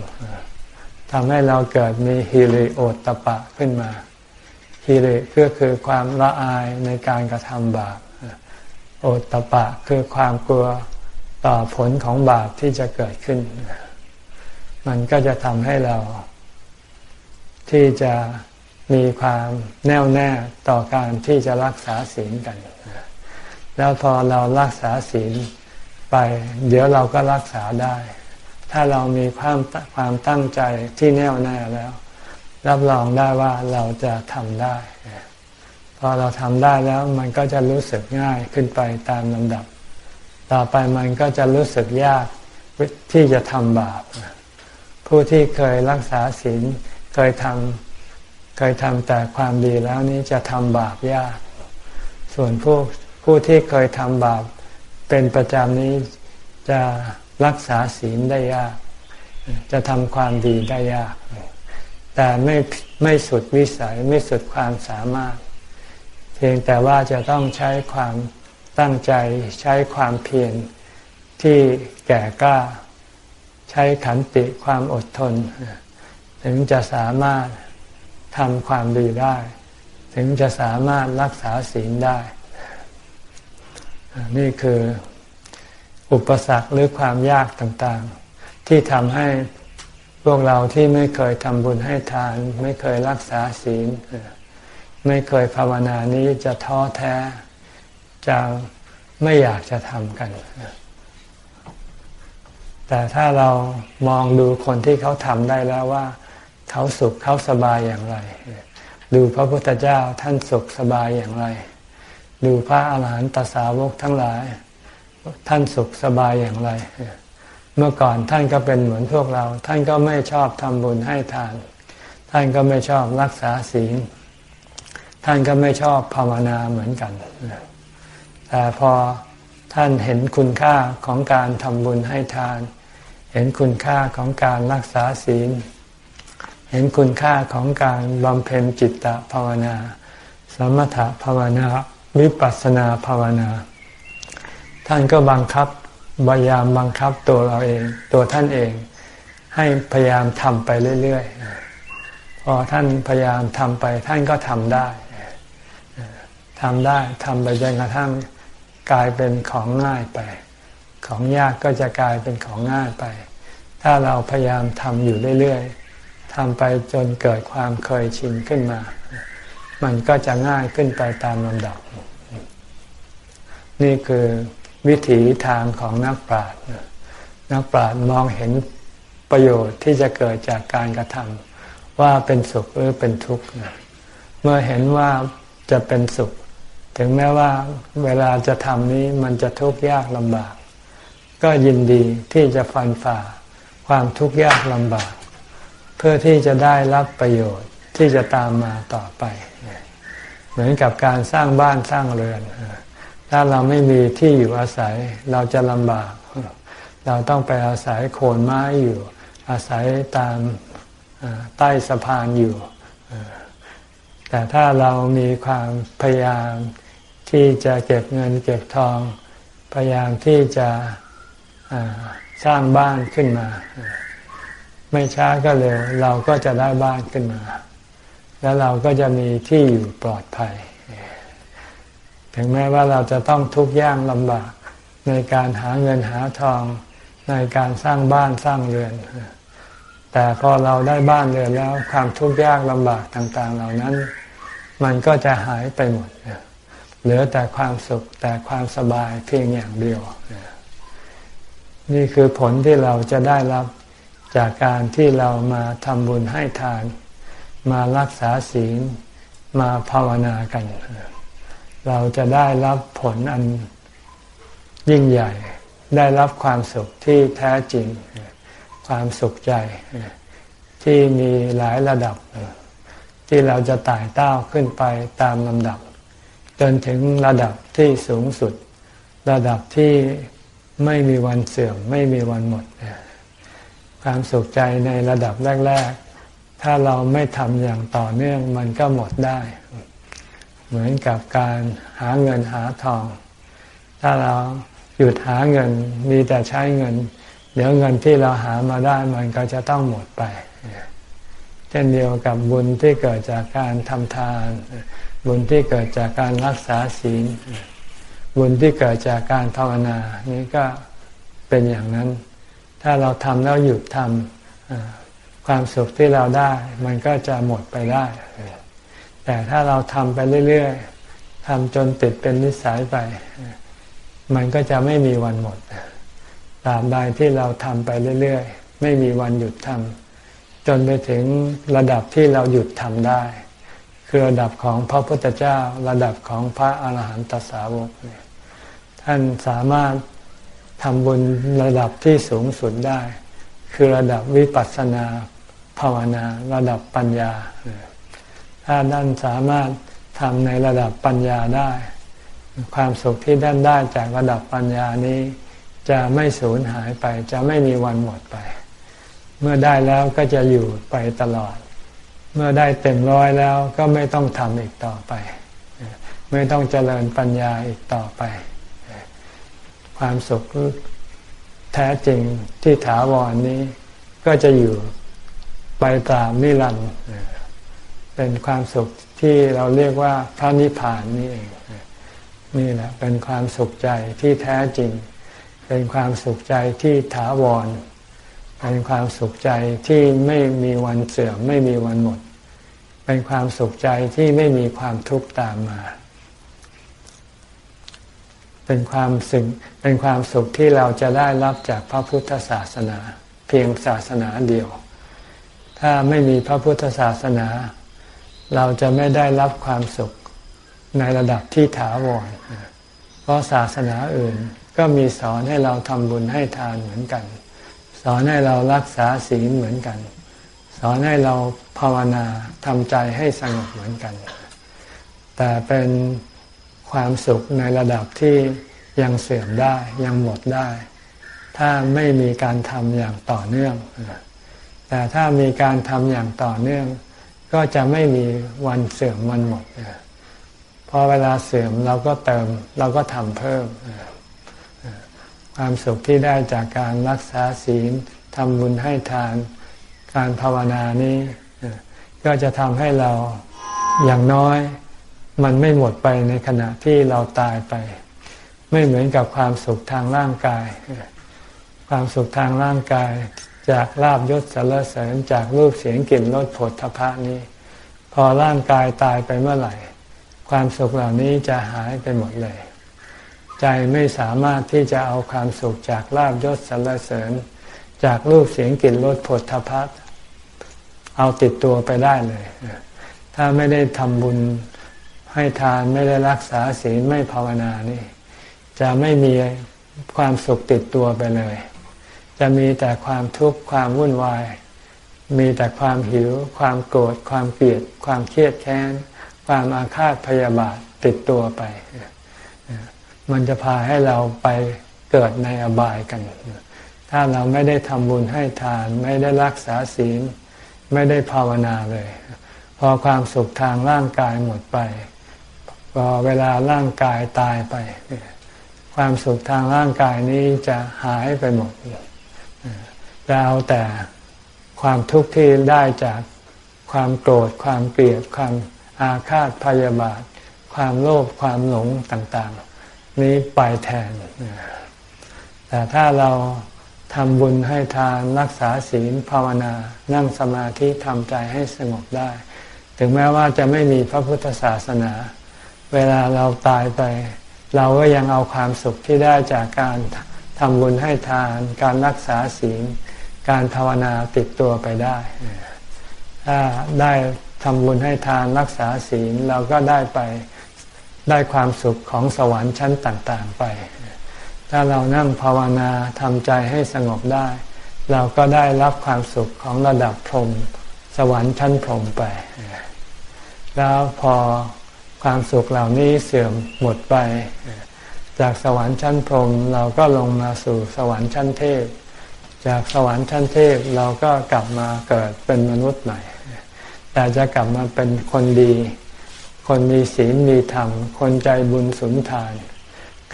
Speaker 1: ทำให้เราเกิดมีฮิริโอตปะขึ้นมาฮิริก็คือความละอายในการกระทำบาปโอตตปะคือความกลัวต่อผลของบาปที่จะเกิดขึ้น มันก็จะทำให้เรา ที่จะมีความแน่วแน่ต่อการที่จะรักษาศีลกัน แล้วพอเรารักษาศีลไป เดี๋ยวเราก็รักษาได้ ถ้าเรามีความความตั้งใจที่แน่วแน่แล้ว รับรองได้ว่าเราจะทำได้ พอเราทำได้แล้วมันก็จะรู้สึกง่ายขึ้นไปตามลำดับ ต่อไปมันก็จะรู้สึกยากที่จะทำบาป ผู้ที่เคยรักษาศีลเคยทำเคยทำแต่ความดีแล้วนี้จะทำบาปยาก ส่วนผู้ผู้ที่เคยทำบาปเป็นประจำนี้จะรักษาศีลได้ยาก จะทำความดีได้ยาก แต่ไม่ไม่สุดวิสัยไม่สุดความสามารถ เพียงแต่ว่าจะต้องใช้ความตั้งใจใช้ความเพียรที่แก่กล้า ใช้ขันติความอดทน ถึงจะสามารถทำความดีได้ ถึงจะสามารถรักษาศีลได้ นี่คืออุปสรรคหรือความยากต่างๆ ที่ทำให้พวกเราที่ไม่เคยทำบุญให้ทาน ไม่เคยรักษาศีล ไม่เคยภาวนานี้จะท้อแท้ จะไม่อยากจะทำกัน แต่ถ้าเรามองดูคนที่เขาทำได้แล้วว่า เขาสุขเขาสบายอย่างไร ดูพระพุทธเจ้าท่านสุขสบายอย่างไร ดูพระอาหารหันตสาวกทั้งหลาย ท่านสุขสบายอย่างไร เมื่อก่อนท่านก็เป็นเหมือนพวกเรา ท่านก็ไม่ชอบทำบุญให้ทาน ท่านก็ไม่ชอบรักษาศีล ท่านก็ไม่ชอบภาวนาเหมือนกันแต่พอ ท่านเห็นคุณค่าของการทำบุญให้ทาน เห็นคุณค่าของการรักษาศีล เห็นคุณค่าของการบำเพ็ญจิตตภาวนา สมถภาวนา วิปัสสนาภาวนา ท่านก็บังคับพยายามบังคับตัวเราเอง ตัวท่านเอง ให้พยายามทำไปเรื่อยๆ พอท่านพยายามทำไป ท่านก็ทำได้ทำได้ทำไปจนกระทั่ง กลายเป็นของง่ายไป ของยากก็จะกลายเป็นของง่ายไป ถ้าเราพยายามทำอยู่เรื่อยๆทำไปจนเกิดความเคยชินขึ้นมา มันก็จะง่ายขึ้นไปตามลำดับ นี่คือวิถีทางของนักปราชญ์นักปราชญ์มองเห็นประโยชน์ที่จะเกิดจากการกระทำว่าเป็นสุขหรือเป็นทุกข์เมื่อเห็นว่าจะเป็นสุข ถึงแม้ว่าเวลาจะทำนี้มันจะทุกข์ยากลำบาก ก็ยินดีที่จะฟันฝ่าความทุกข์ยากลำบาก เพื่อที่จะได้รับประโยชน์ที่จะตามมาต่อไป เหมือนกับการสร้างบ้านสร้างเรือน ถ้าเราไม่มีที่อยู่อาศัยเราจะลำบาก เราต้องไปอาศัยโคนไม้อยู่ อาศัยตามใต้สะพานอยู่ แต่ถ้าเรามีความพยายาม ที่จะเก็บเงินเก็บทอง พยายามที่จะสร้างบ้านขึ้นมา ไม่ช้าก็เร็วเราก็จะได้บ้านขึ้นมา แล้วเราก็จะมีที่อยู่ปลอดภัย ถึงแม้ว่าเราจะต้องทุกข์ยากลำบากในการหาเงินหาทองในการสร้างบ้านสร้างเรือน แต่พอเราได้บ้านเรือนแล้วความทุกข์ยากลำบากต่าง ๆ เหล่านั้น มันก็จะหายไปหมด เหลือแต่ความสุขแต่ความสบายเพียงอย่างเดียว นี่คือผลที่เราจะได้รับจากการที่เรามาทำบุญให้ทาน มารักษาศีลมาภาวนากัน เราจะได้รับผลอันยิ่งใหญ่ ได้รับความสุขที่แท้จริง ความสุขใจ ที่มีหลายระดับ ที่เราจะไต่เต้าขึ้นไปตามลำดับ จนถึงระดับที่สูงสุด ระดับที่ไม่มีวันเสื่อม ไม่มีวันหมด ความสุขใจในระดับแรก ๆ ถ้าเราไม่ทำอย่างต่อเนื่องมันก็หมดได้ เหมือนกับการหาเงินหาทอง ถ้าเราหยุดหาเงินมีแต่ใช้เงิน เดี๋ยวเงินที่เราหามาได้มันก็จะต้องหมดไป เช่นเดียวกับบุญที่เกิดจากการทำทาน บุญที่เกิดจากการรักษาศีล บุญที่เกิดจากการภาวนา นี่ก็เป็นอย่างนั้น ถ้าเราทำแล้วหยุดทำความสุขที่เราได้ มันก็จะหมดไปได้ แต่ถ้าเราทำไปเรื่อยๆทำจนติดเป็นนิสัยไป มันก็จะไม่มีวันหมดตาบใดที่เราทำไปเรื่อยๆ ไม่มีวันหยุดทำจนไปถึงระดับที่เราหยุดทำได้ คือระดับของพระพุทธเจ้า ระดับของพระอาหารหันตสาวกเนี่ยท่านสามารถทำบุญระดับที่สูงสุดได้ คือระดับวิปัสสนาภาวนาระดับปัญญา ถ้าท่านสามารถทำในระดับปัญญาได้ ความสุขที่ท่านได้จากระดับปัญญานี้ จะไม่สูญหายไป จะไม่มีวันหมดไป เมื่อได้แล้วก็จะอยู่ไปตลอด เมื่อได้เต็มร้อยแล้วก็ไม่ต้องทำอีกต่อไป ไม่ต้องเจริญปัญญาอีกต่อไป ความสุขแท้จริงที่ถาวรนนี้ก็จะอยู่ไปตามนิรันดร์เป็นความสุขที่เราเรียกว่าพระนิพพานนี่เองนี่แหละเป็นความสุขใจที่แท้จริง เป็นความสุขใจที่ถาวร เป็นความสุขใจที่ไม่มีวันเสื่อมไม่มีวันหมด เป็นความสุขใจที่ไม่มีความทุกข์ตามมา เป็นความสุขเป็นความสุขที่เราจะได้รับจากพระพุทธศาสนา เพียงศาสนาเดียว ถ้าไม่มีพระพุทธศาสนา เราจะไม่ได้รับความสุขในระดับที่ถาวร เพราะศาสนาอื่นก็มีสอนให้เราทำบุญให้ทานเหมือนกัน สอนให้เรารักษาศีลเหมือนกัน อนให้เราภาวนาทำใจให้สงบเหมือนกัน แต่เป็นความสุขในระดับที่ยังเสื่อมได้ยังหมดได้ ถ้าไม่มีการทำอย่างต่อเนื่อง แต่ถ้ามีการทำอย่างต่อเนื่อง ก็จะไม่มีวันเสื่อมวันหมดพอเวลาเสื่อมเราก็เติมเราก็ทำเพิ่ม ความสุขที่ได้จากการรักษาศีลทำบุญให้ทาน การภาวนานี้ ก็จะทำให้เราอย่างน้อย มันไม่หมดไปในขณะที่เราตายไป ไม่เหมือนกับความสุขทางร่างกาย ความสุขทางร่างกาย จากลาบยศสารเสริญจากรูปเสียงกลิ่นรสผลทพะนี้ พอร่างกายตายไปเมื่อไหร่ ความสุขเหล่านี้จะหายไปหมดเลย ใจไม่สามารถที่จะเอาความสุขจากลาบยศสรรเสริญจากรูปเสียงกลิ่นรสผลทพั เอาติดตัวไปได้เลย ถ้าไม่ได้ทำบุญให้ทานไม่ได้รักษาศีลไม่ภาวนานี่ จะไม่มีความสุขติดตัวไปเลย จะมีแต่ความทุกข์ความวุ่นวาย มีแต่ความหิว ความโกรธความเกลียด ความเครียดแค้น ความอาฆาตพยาบาทติดตัวไป มันจะพาให้เราไปเกิดในอบายกัน ถ้าเราไม่ได้ทำบุญให้ทานไม่ได้รักษาศีล ไม่ได้ภาวนาเลย พอความสุขทางร่างกายหมดไป พอเวลาร่างกายตายไป ความสุขทางร่างกายนี้จะหายไปหมดจะเอาแต่ความทุกข์ที่ได้จากความโกรธความเกลียดความอาฆาตพยาบาท ความโลภความหลงต่างๆ นี้ไปแทนแต่ถ้าเรา ทำบุญให้ทานรักษาศีลภาวนา นั่งสมาธิทำใจให้สงบได้ ถึงแม้ว่าจะไม่มีพระพุทธศาสนา เวลาเราตายไป เราก็ยังเอาความสุขที่ได้จากการทำบุญให้ทาน การรักษาศีล การภาวนาติดตัวไปได้ ถ้าได้ทำบุญให้ทานรักษาศีลเราก็ได้ไปได้ความสุขของสวรรค์ชั้นต่าง ๆ ไป ถ้าเรานั่งภาวนาทำใจให้สงบได้ เราก็ได้รับความสุขของระดับพรหมสวรรค์ชั้นพรหมไป แล้วพอความสุขเหล่านี้เสื่อมหมดไป จากสวรรค์ชั้นพรหมเราก็ลงมาสู่สวรรค์ชั้นเทพ จากสวรรค์ชั้นเทพเราก็กลับมาเกิดเป็นมนุษย์ใหม่ แต่จะกลับมาเป็นคนดี คนมีศีลมีธรรม คนใจบุญสุนทาน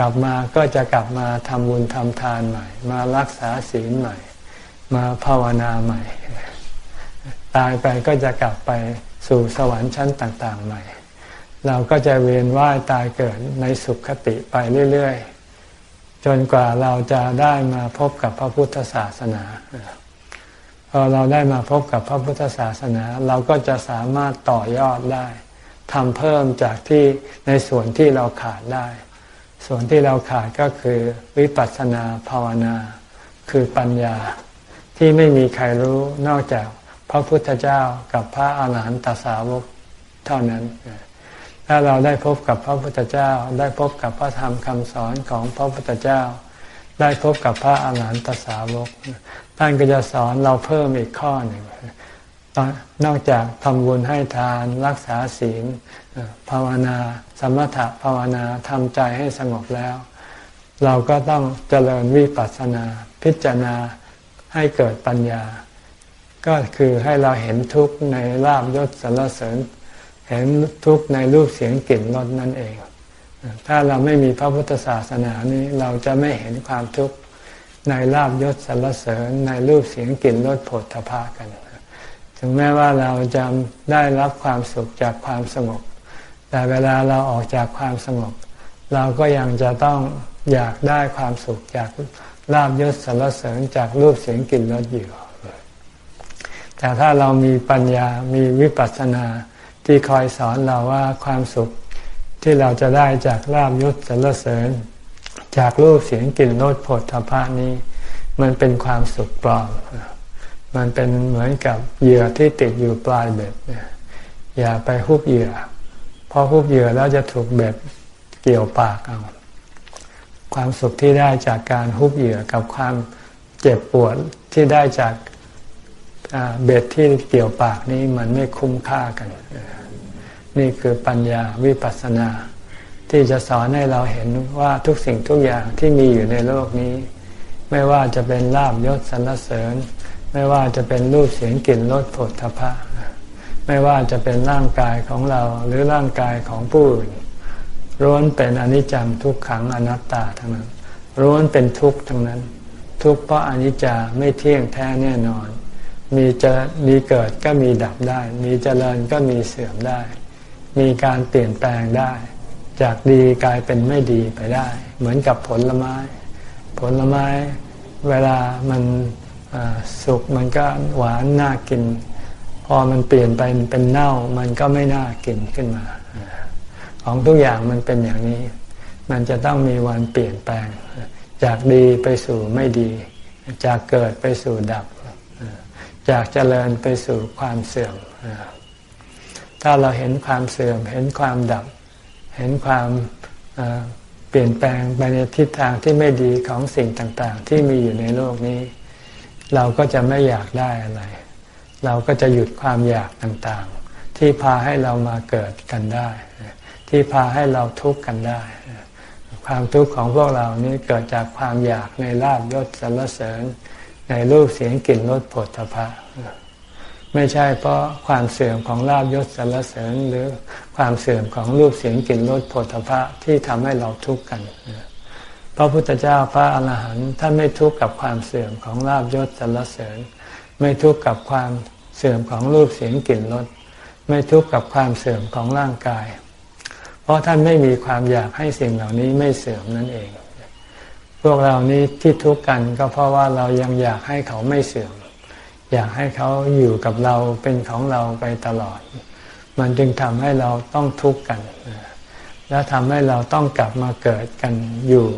Speaker 1: กลับมาก็จะกลับมาทำบุญทำทานใหม่ มารักษาศีลใหม่ มาภาวนาใหม่ ตายไปก็จะกลับไปสู่สวรรค์ชั้นต่าง ๆ ใหม่ เราก็จะเวียนว่ายตายเกิดในสุขคติไปเรื่อย ๆ จนกว่าเราจะได้มาพบกับพระพุทธศาสนาพอเราได้มาพบกับพระพุทธศาสนา เราก็จะสามารถต่อยอดได้ทำเพิ่มจากที่ในส่วนที่เราขาดได้ ส่วนที่เราขาดก็คือวิปัสสนาภาวนา คือปัญญาที่ไม่มีใครรู้นอกจากพระพุทธเจ้ากับพระอาหารหันตสาวกเท่านั้น ถ้าเราได้พบกับพระพุทธเจ้า ได้พบกับพระธรรมคำสอนของพระพุทธเจ้า ได้พบกับพระอาหารหันตสาวกท่านก็จะสอนเราเพิ่มอีกข้อหนึ่ง นอกจากทำบุญให้ทานรักษาศีลภาวนา สมถะภาวนาทำใจให้สงบแล้ว เราก็ต้องเจริญวิปัสสนา พิจารณาให้เกิดปัญญา ก็คือให้เราเห็นทุกข์ในลาบยศสรรเสริญ เห็นทุกข์ในรูปเสียงกลิ่นรสนั่นเอง ถ้าเราไม่มีพระพุทธศาสนานี้เราจะไม่เห็นความทุกข์ในลาบยศสรรเสริญในรูปเสียงกลิ่นรสผลทพะกัน ถึงแม้ว่าเราจะได้รับความสุขจากความสงบ แต่เวลาเราออกจากความสงบ เราก็ยังจะต้องอยากได้ความสุขจากลาบยศสรรเสริญจากรูปเสียงกลิ่นรสอยู่ แต่ถ้าเรามีปัญญา มีวิปัสสนาที่คอยสอนเราว่าความสุขที่เราจะได้จากลาบยศสรรเสริญ จากรูปเสียงกลิ่นรสผลทพะนี้ มันเป็นความสุขปลอม มันเป็นเหมือนกับเหยื่อที่ติดอยู่ปลายเบ็ดอย่าไปฮุบเหยื่อพอฮุบเหยื่อแล้วจะถูกเบ็ดเกี่ยวปากเอาความสุขที่ได้จากการฮุบเหยื่อกับความเจ็บปวดที่ได้จากเบ็ดที่เกี่ยวปากนี้มันไม่คุ้มค่ากัน นี่คือปัญญาวิปัสสนา ที่จะสอนให้เราเห็นว่าทุกสิ่งทุกอย่างที่มีอยู่ในโลกนี้ ไม่ว่าจะเป็นลาบยศสรรเสริญ ไม่ว่าจะเป็นรูปเสียงกลิ่นรสผลทพะไม่ว่าจะเป็นร่างกายของเราหรือร่างกายของผู้อื่นร้วนเป็นอนิจจังทุกขังอนัตตาทั้งนั้นร้วนเป็นทุกข์ทั้งนั้น ทุกข์เพราะอนิจจาไม่เที่ยงแท้แน่นอน มีจะมีเกิดก็มีดับได้ มีเจริญก็มีเสื่อมได้ มีการเปลี่ยนแปลงได้ จากดีกลายเป็นไม่ดีไปได้ เหมือนกับผลไม้ ผลไม้ เวลามัน สุกมันก็หวานน่ากิน พอมันเปลี่ยนไปเป็นเน่ามันก็ไม่น่ากินขึ้นมา ของทุกอย่างมันเป็นอย่างนี้ มันจะต้องมีวันเปลี่ยนแปลง จากดีไปสู่ไม่ดี จากเกิดไปสู่ดับ จากเจริญไปสู่ความเสื่อม ถ้าเราเห็นความเสื่อม เห็นความดับ เห็นความเปลี่ยนแปลงไปในทิศทางที่ไม่ดีของสิ่งต่าง ๆ ที่มีอยู่ในโลกนี้ เราก็จะไม่อยากได้อะไร เราก็จะหยุดความอยากต่างๆ ที่พาให้เรามาเกิดกันได้ ที่พาให้เราทุกข์กันได้ ความทุกข์ของพวกเรานี้เกิดจากความอยากในลาบยศสรรเสริญ ในรูปเสียงกลิ่นรสผลตภะไม่ใช่เพราะความเสื่อมของลาบยศสรรเสริญ หรือความเสื่อมของรูปเสียงกลิ่นรสผลตภะที่ทำให้เราทุกข์กันพ ระพุทธเจ้าพระอรหันต์ท่านไม่ทุกข์กับความเสื่อมของลาบยศสรรเสริญ ไม่ทุกข์กับความเสื่อมของรูปเสียงกลิ่นรสไม่ทุกข์กับความเสื่อมของร่างกาย เพราะท่านไม่มีความอยากให้สิ่งเหล่านี้ไม่เสื่อมนั่นเอง พวกเรานี้ที่ทุกข์กันก็เพราะว่าเรายังอยากให้เขาไม่เสื่อม อยากให้เขาอยู่กับเราเป็นของเราไปตลอด มันจึงทำให้เราต้องทุกข์กัน และทำให้เราต้องกลับมาเกิดกันอยู่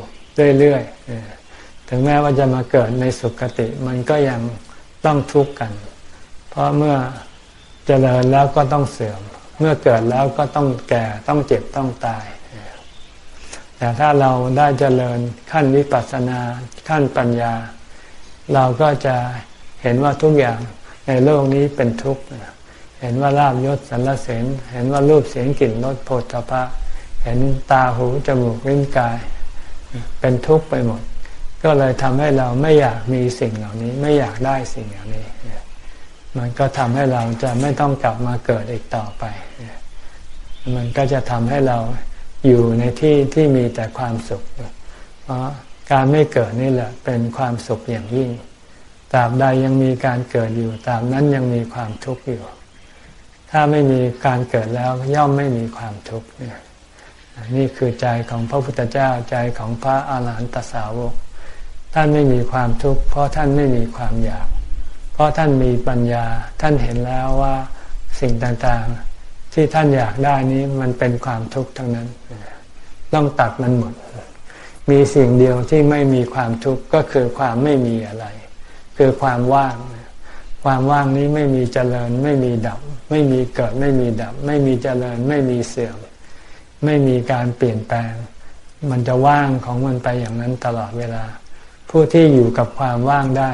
Speaker 1: เรื่อยๆ ถึงแม้ว่าจะมาเกิดในสุคติ มันก็ยังต้องทุกข์กัน เพราะเมื่อเจริญแล้วก็ต้องเสื่อม เมื่อเกิดแล้วก็ต้องแก่ต้องเจ็บต้องตาย แต่ถ้าเราได้เจริญขั้นวิปัสสนาขั้นปัญญา เราก็จะเห็นว่าทุกอย่างในโลกนี้เป็นทุกข์เห็นว่าลาบยศสรรเสริญ เห็นว่ารูปเสียงกลิ่นรสโผฏฐะเห็นตาหูจมูกลิ้นกาย เป็นทุกข์ไปหมด ก็เลยทำให้เราไม่อยากมีสิ่งเหล่านี้ ไม่อยากได้สิ่งเหล่านี้ มันก็ทำให้เราจะไม่ต้องกลับมาเกิดอีกต่อไป มันก็จะทำให้เราอยู่ในที่ที่มีแต่ความสุข เพราะการไม่เกิดนี่แหละเป็นความสุขอย่างยิ่งตราบใดยังมีการเกิดอยู่ตราบนั้นยังมีความทุกข์อยู่ ถ้าไม่มีการเกิดแล้วย่อมไม่มีความทุกข์เนี่ย นี่คือใจของพระพุทธเจ้าใจของพระอาหารหันตสาวก ท่านไม่มีความทุกข์เพราะท่านไม่มีความอยาก เพราะท่านมีปัญญา ท่านเห็นแล้วว่าสิ่งต่างๆ ที่ท่านอยากได้นี้มันเป็นความทุกข์ทั้งนั้น ต้องตัดมันหมด มีสิ่งเดียวที่ไม่มีความทุกข์ก็คือความไม่มีอะไร คือความว่าง ความว่างนี้ไม่มีเจริญ ไม่มีดับ ไม่มีเกิดไม่มีดับ ไม่มีเจริญไม่มีเสื่อม ไม่มีการเปลี่ยนแปลง มันจะว่างของมันไปอย่างนั้นตลอดเวลา ผู้ที่อยู่กับความว่างได้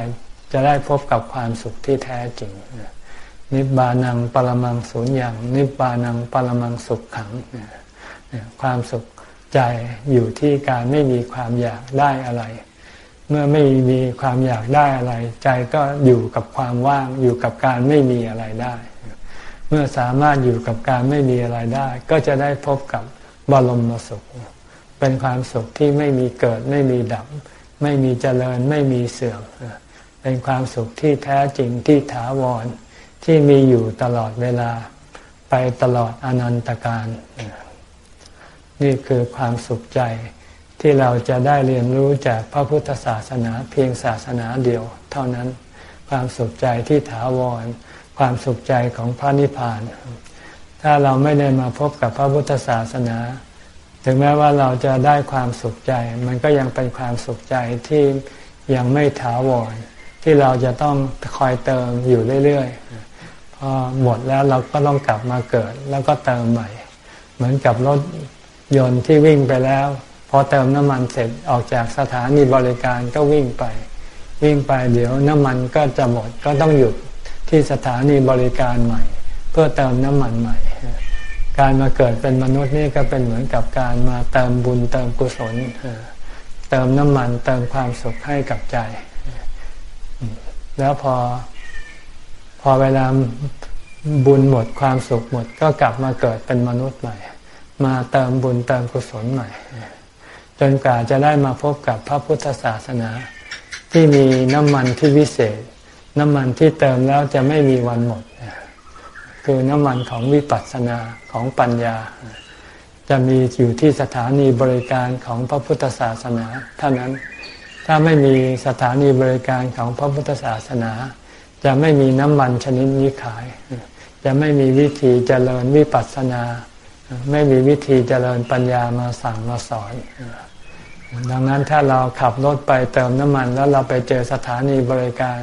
Speaker 1: จะได้พบกับความสุขที่แท้จริง นิบานังปรมังสุญญ์นิบานังปรมังสุขขัง ความสุขใจอยู่ที่การไม่มีความอยากได้อะไร เมื่อไม่มีความอยากได้อะไร ใจก็อยู่กับความว่างอยู่กับการไม่มีอะไรได้ เมื่อสามารถอยู่กับการไม่มีอะไรได้ ก็จะได้พบกับ บรมสุข เป็นความสุขที่ไม่มีเกิดไม่มีดับ ไม่มีเจริญไม่มีเสื่อม เป็นความสุขที่แท้จริงที่ถาวรที่มีอยู่ตลอดเวลาไปตลอดอนันตการ นี่คือความสุขใจที่เราจะได้เรียนรู้จากพระพุทธศาสนาเพียงศาสนาเดียว เท่านั้นความสุขใจที่ถาวร ความสุขใจของพระนิพพาน ถ้าเราไม่ได้มาพบกับพระพุทธศาสนา ถึงแม้ว่าเราจะได้ความสุขใจ มันก็ยังเป็นความสุขใจที่ยังไม่ถาวรที่เราจะต้องคอยเติมอยู่เรื่อยๆพอหมดแล้วเราก็ต้องกลับมาเกิด แล้วก็เติมใหม่ เหมือนกับรถยนต์ที่วิ่งไปแล้ว พอเติมน้ำมันเสร็จออกจากสถานีบริการก็วิ่งไป วิ่งไปเดี๋ยวน้ำมันก็จะหมดก็ต้องหยุดที่สถานีบริการใหม่ เพื่อเติมน้ำมันใหม่ การมาเกิดเป็นมนุษย์นี่ก็เป็นเหมือนกับการมาเติมบุญเติมกุศลเติมน้ำมันเติมความสุขให้กับใจ แล้วพอพอเวลาบุญหมดความสุขหมด ก็กลับมาเกิดเป็นมนุษย์ใหม่ มาเติมบุญเติมกุศลใหม่ จนกว่าจะได้มาพบกับพระพุทธศาสนา ที่มีน้ำมันที่วิเศษ น้ำมันที่เติมแล้วจะไม่มีวันหมด คือน้ำมันของวิปัสสนาของปัญญา จะมีอยู่ที่สถานีบริการของพระพุทธศาสนาเท่านั้นถ้าไม่มีสถานีบริการของพระพุทธศาสนา จะไม่มีน้ำมันชนิดนี้ขาย จะไม่มีวิธีเจริญวิปัสสนา ไม่มีวิธีเจริญปัญญามาสั่งมาสอนดังนั้นถ้าเราขับรถไปเติมน้ำมัน แล้วเราไปเจอสถานีบริการ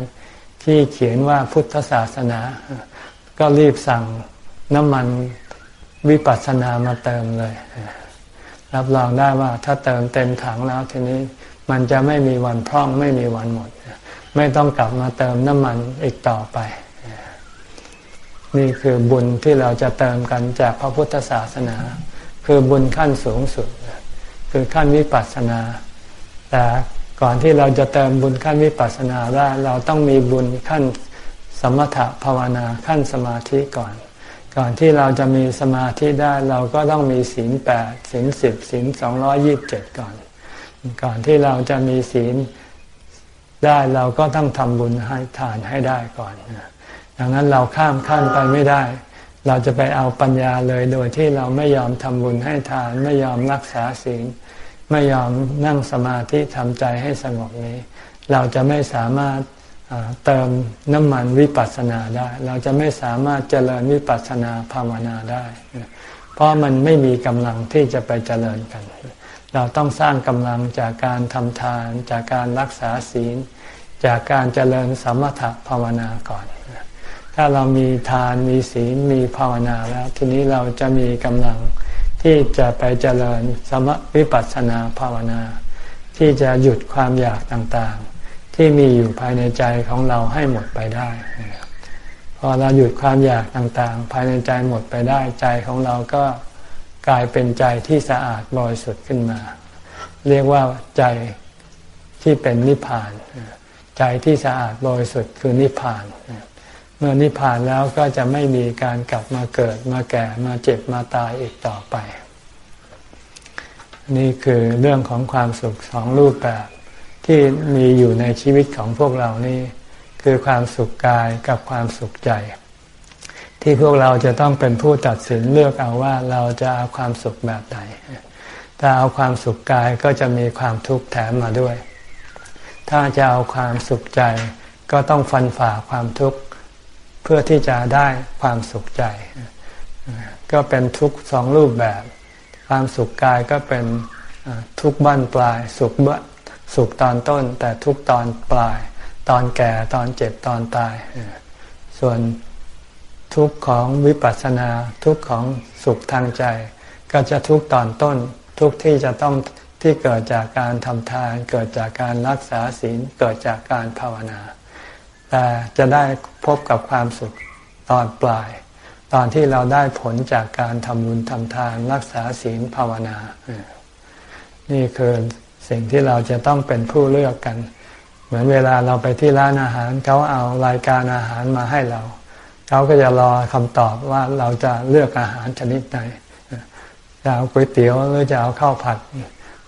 Speaker 1: ที่เขียนว่าพุทธศาสนา ก็รีบสั่งน้ำมันวิปัสสนามาเติมเลย รับรองได้ว่าถ้าเติมเต็มถังแล้วทีนี้มันจะไม่มีวันพร่องไม่มีวันหมด ไม่ต้องกลับมาเติมน้ำมันอีกต่อไป นี่คือบุญที่เราจะเติมกันจากพระพุทธศาสนา คือบุญขั้นสูงสุด คือขั้นวิปัสสนา แต่ก่อนที่เราจะเติมบุญขั้นวิปัสสนาได้เราต้องมีบุญขั้น สมถะภาวนาขั้นสมาธิก่อน ก่อนที่เราจะมีสมาธิได้เราก็ต้องมีศีลแปดศีลสิบศีลสองร้อยี่บเจ็ดก่อน ก่อนที่เราจะมีศีลได้เราก็ต้องทำบุญให้ทานให้ได้ก่อนดังนั้นเราข้ามขั้นไปไม่ได้ เราจะไปเอาปัญญาเลยโดยที่เราไม่ยอมทำบุญให้ทาน ไม่ยอมรักษาศีลไม่ยอมนั่งสมาธิทำใจให้สงบนี้ เราจะไม่สามารถ เติมน้ำมันวิปัสสนาได้ เราจะไม่สามารถเจริญวิปัสสนาภาวนาได้ เพราะมันไม่มีกำลังที่จะไปเจริญกัน เราต้องสร้างกำลังจากการทำทาน จากการรักษาศีล จากการเจริญสมถะภาวนาก่อน ถ้าเรามีทานมีศีลมีภาวนาแล้ว ทีนี้เราจะมีกำลังที่จะไปเจริญสมวิปัสสนาภาวนา ที่จะหยุดความอยากต่างๆ ที่มีอยู่ภายในใจของเราให้หมดไปได้พอเราหยุดความอยากต่างๆ ภายในใจหมดไปได้ใจของเราก็กลายเป็นใจที่สะอาดบริสุทธิ์ขึ้นมา เรียกว่าใจที่เป็นนิพพาน ใจที่สะอาดบริสุทธิ์คือนิพพาน เมื่อนิพพานแล้วก็จะไม่มีการกลับมาเกิดมาแก่มาเจ็บมาตายอีกต่อไป นี่คือเรื่องของความสุขสองรูปแบบ ที่มีอยู่ในชีวิตของพวกเรานี่คือความสุขกายกับความสุขใจ ที่พวกเราจะต้องเป็นผู้ตัดสินเลือกเอาว่าเราจะเอาความสุขแบบไหนถ้าเอาความสุขกายก็จะมีความทุกข์แถมมาด้วย ถ้าจะเอาความสุขใจ ก็ต้องฟันฝ่าความทุกข์เพื่อที่จะได้ความสุขใจ ก็เป็นทุกสองรูปแบบ ความสุขกายก็เป็นทุกบ้านปลาย สุขบ สุขตอนต้น แต่ทุกตอนปลาย ตอนแก่ตอนเจ็บตอนตาย ส่วนทุกของวิปัสสนาทุกของสุขทางใจ ก็จะทุกตอนต้น ทุกที่จะต้องที่เกิดจากการทำทาน เกิดจากการรักษาศีลเกิดจากการภาวนา แต่จะได้พบกับความสุขตอนปลาย ตอนที่เราได้ผลจากการทำบุญทำทานรักษาศีลภาวนา นี่คือ สิ่งที่เราจะต้องเป็นผู้เลือกกัน เหมือนเวลาเราไปที่ร้านอาหารเขาเอารายการอาหารมาให้เราเขาก็จะรอคำตอบว่าเราจะเลือกอาหารชนิดไหนจะเอาก๋วยเตี๋ยวหรือจะเอาข้าวผัด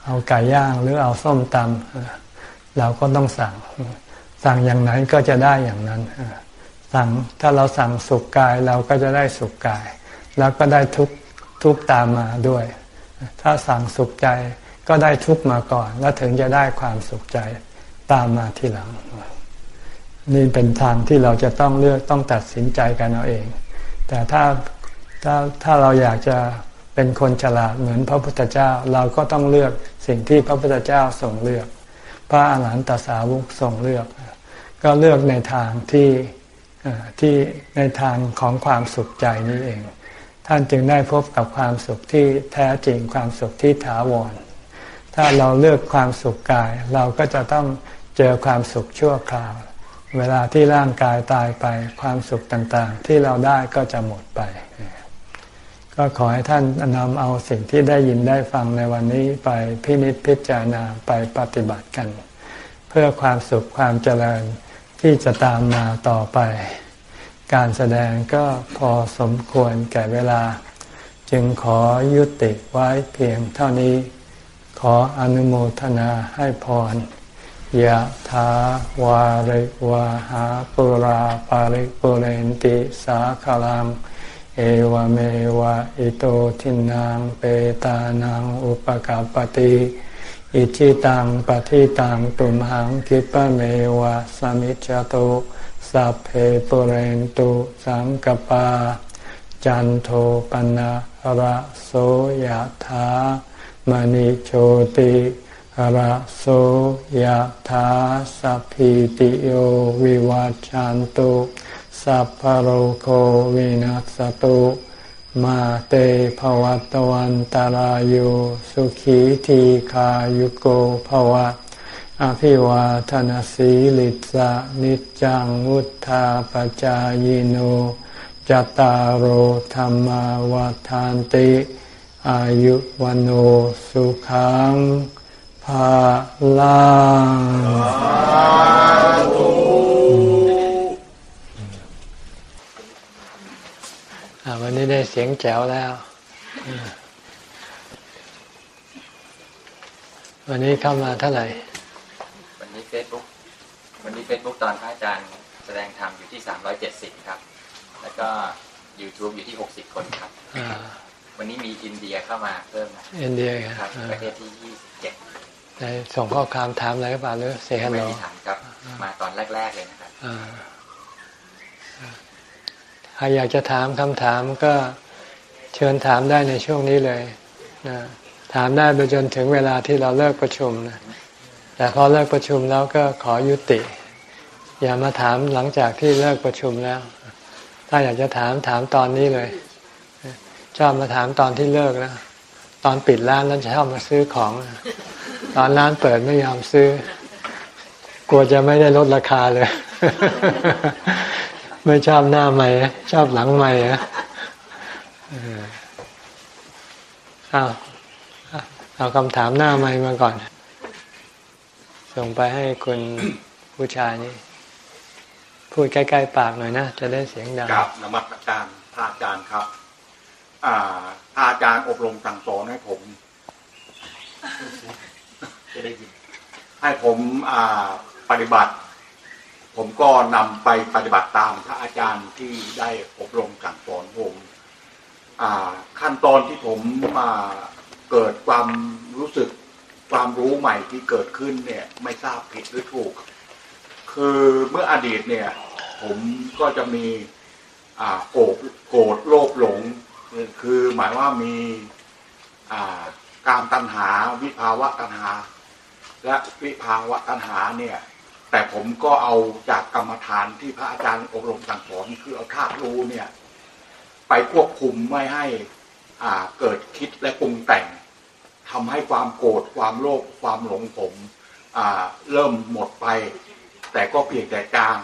Speaker 1: เอาไก่ย่างหรือเอาส้มตำเราก็ต้องสั่ง สั่งอย่างไหนก็จะได้อย่างนั้นสั่งถ้าเราสั่งสุขกายเราก็จะได้สุขกาย แล้วก็ได้ทุกทุกตามมาด้วย ถ้าสั่งสุขใจ ก็ได้ทุกมาก่อน แล้วถึงจะได้ความสุขใจตามมาทีหลัง นี่เป็นทางที่เราจะต้องเลือกต้องตัดสินใจกันเอาเอง แต่ถ้าถ้าถ้าเราอยากจะเป็นคนฉลาดเหมือนพระพุทธเจ้า เราก็ต้องเลือกสิ่งที่พระพุทธเจ้าทรงเลือก พระอาหารหันตสาวกทรงเลือก ก็เลือกในทางที่ที่ในทางของความสุขใจนี้เอง ท่านจึงได้พบกับความสุขที่แท้จริงความสุขที่ถาวร ถ้าเราเลือกความสุขกาย เราก็จะต้องเจอความสุขชั่วคราว เวลาที่ร่างกายตายไปความสุขต่างๆ ที่เราได้ก็จะหมดไป ก็ขอให้ท่านนำเอาสิ่งที่ได้ยินได้ฟังในวันนี้ไปพินิจพิจารณาไปปฏิบัติกัน เพื่อความสุขความเจริญที่จะตามมาต่อไป การแสดงก็พอสมควรแก่เวลา จึงขอยุติไว้เพียงเท่านี้ ขออนุโมทนาให้พรยะถาวาริวาหาปุราปาริปุเรนติสาคลัง เอวเมวะอิโตทินังเปตานังอุปกาปติอิจิตังปฏิตังตุมหังคิปะเมวะสมิจจตุสัพเพปุเรนตุสังกปา จันโทปนะระโสยธา มณิโชติระโสยธาสัพพิติโยวิวัจจันตุสัพพโรโควินัสตุมาเตภวัตวันตารโยสุขีทีขายุโกภวะ อภิวาทนสีลิสะนิจังวุธาปจายโนจตารโหธรรมวาทานติ อายุวันโอสุขังภาลังวันนี้ได้เสียงแจ๋วแล้ว วันนี้เข้ามาเท่าไหร่
Speaker 2: วันนี้เฟซบุ๊กวันนี้เฟซบุ๊กตอนพระอาจารย์แสดงธรรมอยู่ที่370ครับ แล้วก็ YouTube อยู่ที่60คนครับ
Speaker 1: อ่า
Speaker 2: วันนี้มีอินเดียเข้ามาเพิ่มนะ
Speaker 1: อินเดีย
Speaker 2: ค
Speaker 1: ค
Speaker 2: รั
Speaker 1: รั
Speaker 2: บบประเทศที่27
Speaker 1: ได้ส่งข้อความถามอะไรก็เปล่าหรือเสียฮัลโห
Speaker 2: ไม่
Speaker 1: ล
Speaker 2: มีถามครับ มาตอนแรก ๆ เลยนะครับ
Speaker 1: อ่าใครอยากจะถามคำถามก็เชิญถามได้ในช่วงนี้เลยนะถามได้ไปจนถึงเวลาที่เราเลิกประชุมนะแต่พอเลิกประชุมแล้วก็ขอยุติ อย่ามาถามหลังจากที่เลิกประชุมแล้ว ถ้าอยากจะถามถามตอนนี้เลย ชอบมาถามตอนที่เลิกแล้วตอนปิดร้านแล้วจะชอบมาซื้อของ ตอนร้านเปิดไม่ยอมซื้อ กลัวจะไม่ได้ลดราคาเลย ไม่ชอบหน้าใหม่ชอบหลังใหม่อะเอาเอาคำถามหน้าใหม่มาก่อน ส่งไปให้คุณผู้ชายนี่พูดใกล้ ๆ ปากหน่อยนะ จะได้เสียงดัง
Speaker 3: กับนมัสการพระอาจารย์ครับ อ่าอาจารย์อบรมสั่งสอนให้ผม จะได้ยิน ให้ผมอ่าปฏิบัติ ผมก็นำไปปฏิบัติตามพระอาจารย์ที่ได้อบรมสั่งสอนผมอ่าขั้นตอนที่ผมมาเกิดความรู้สึกความรู้ใหม่ที่เกิดขึ้นเนี่ย ไม่ทราบผิดหรือถูก คือเมื่ออดีตเนี่ย ผมก็จะมีอ่าโกรธโกรธโลภหลง คือหมายว่ามีการตัณหาวิภาวะตัณหา และวิภาวะตัณหาเนี่ย แต่ผมก็เอาจากกรรมฐานที่พระอาจารย์อบรมสั่งสอนคือเอาธาตุรู้เนี่ย ไปควบคุมไม่ให้อ่าเกิดคิดและปรุงแต่งทำให้ความโกรธความโลภความหลงผมอ่าเริ่มหมดไป แต่ก็เพียงแต่จาง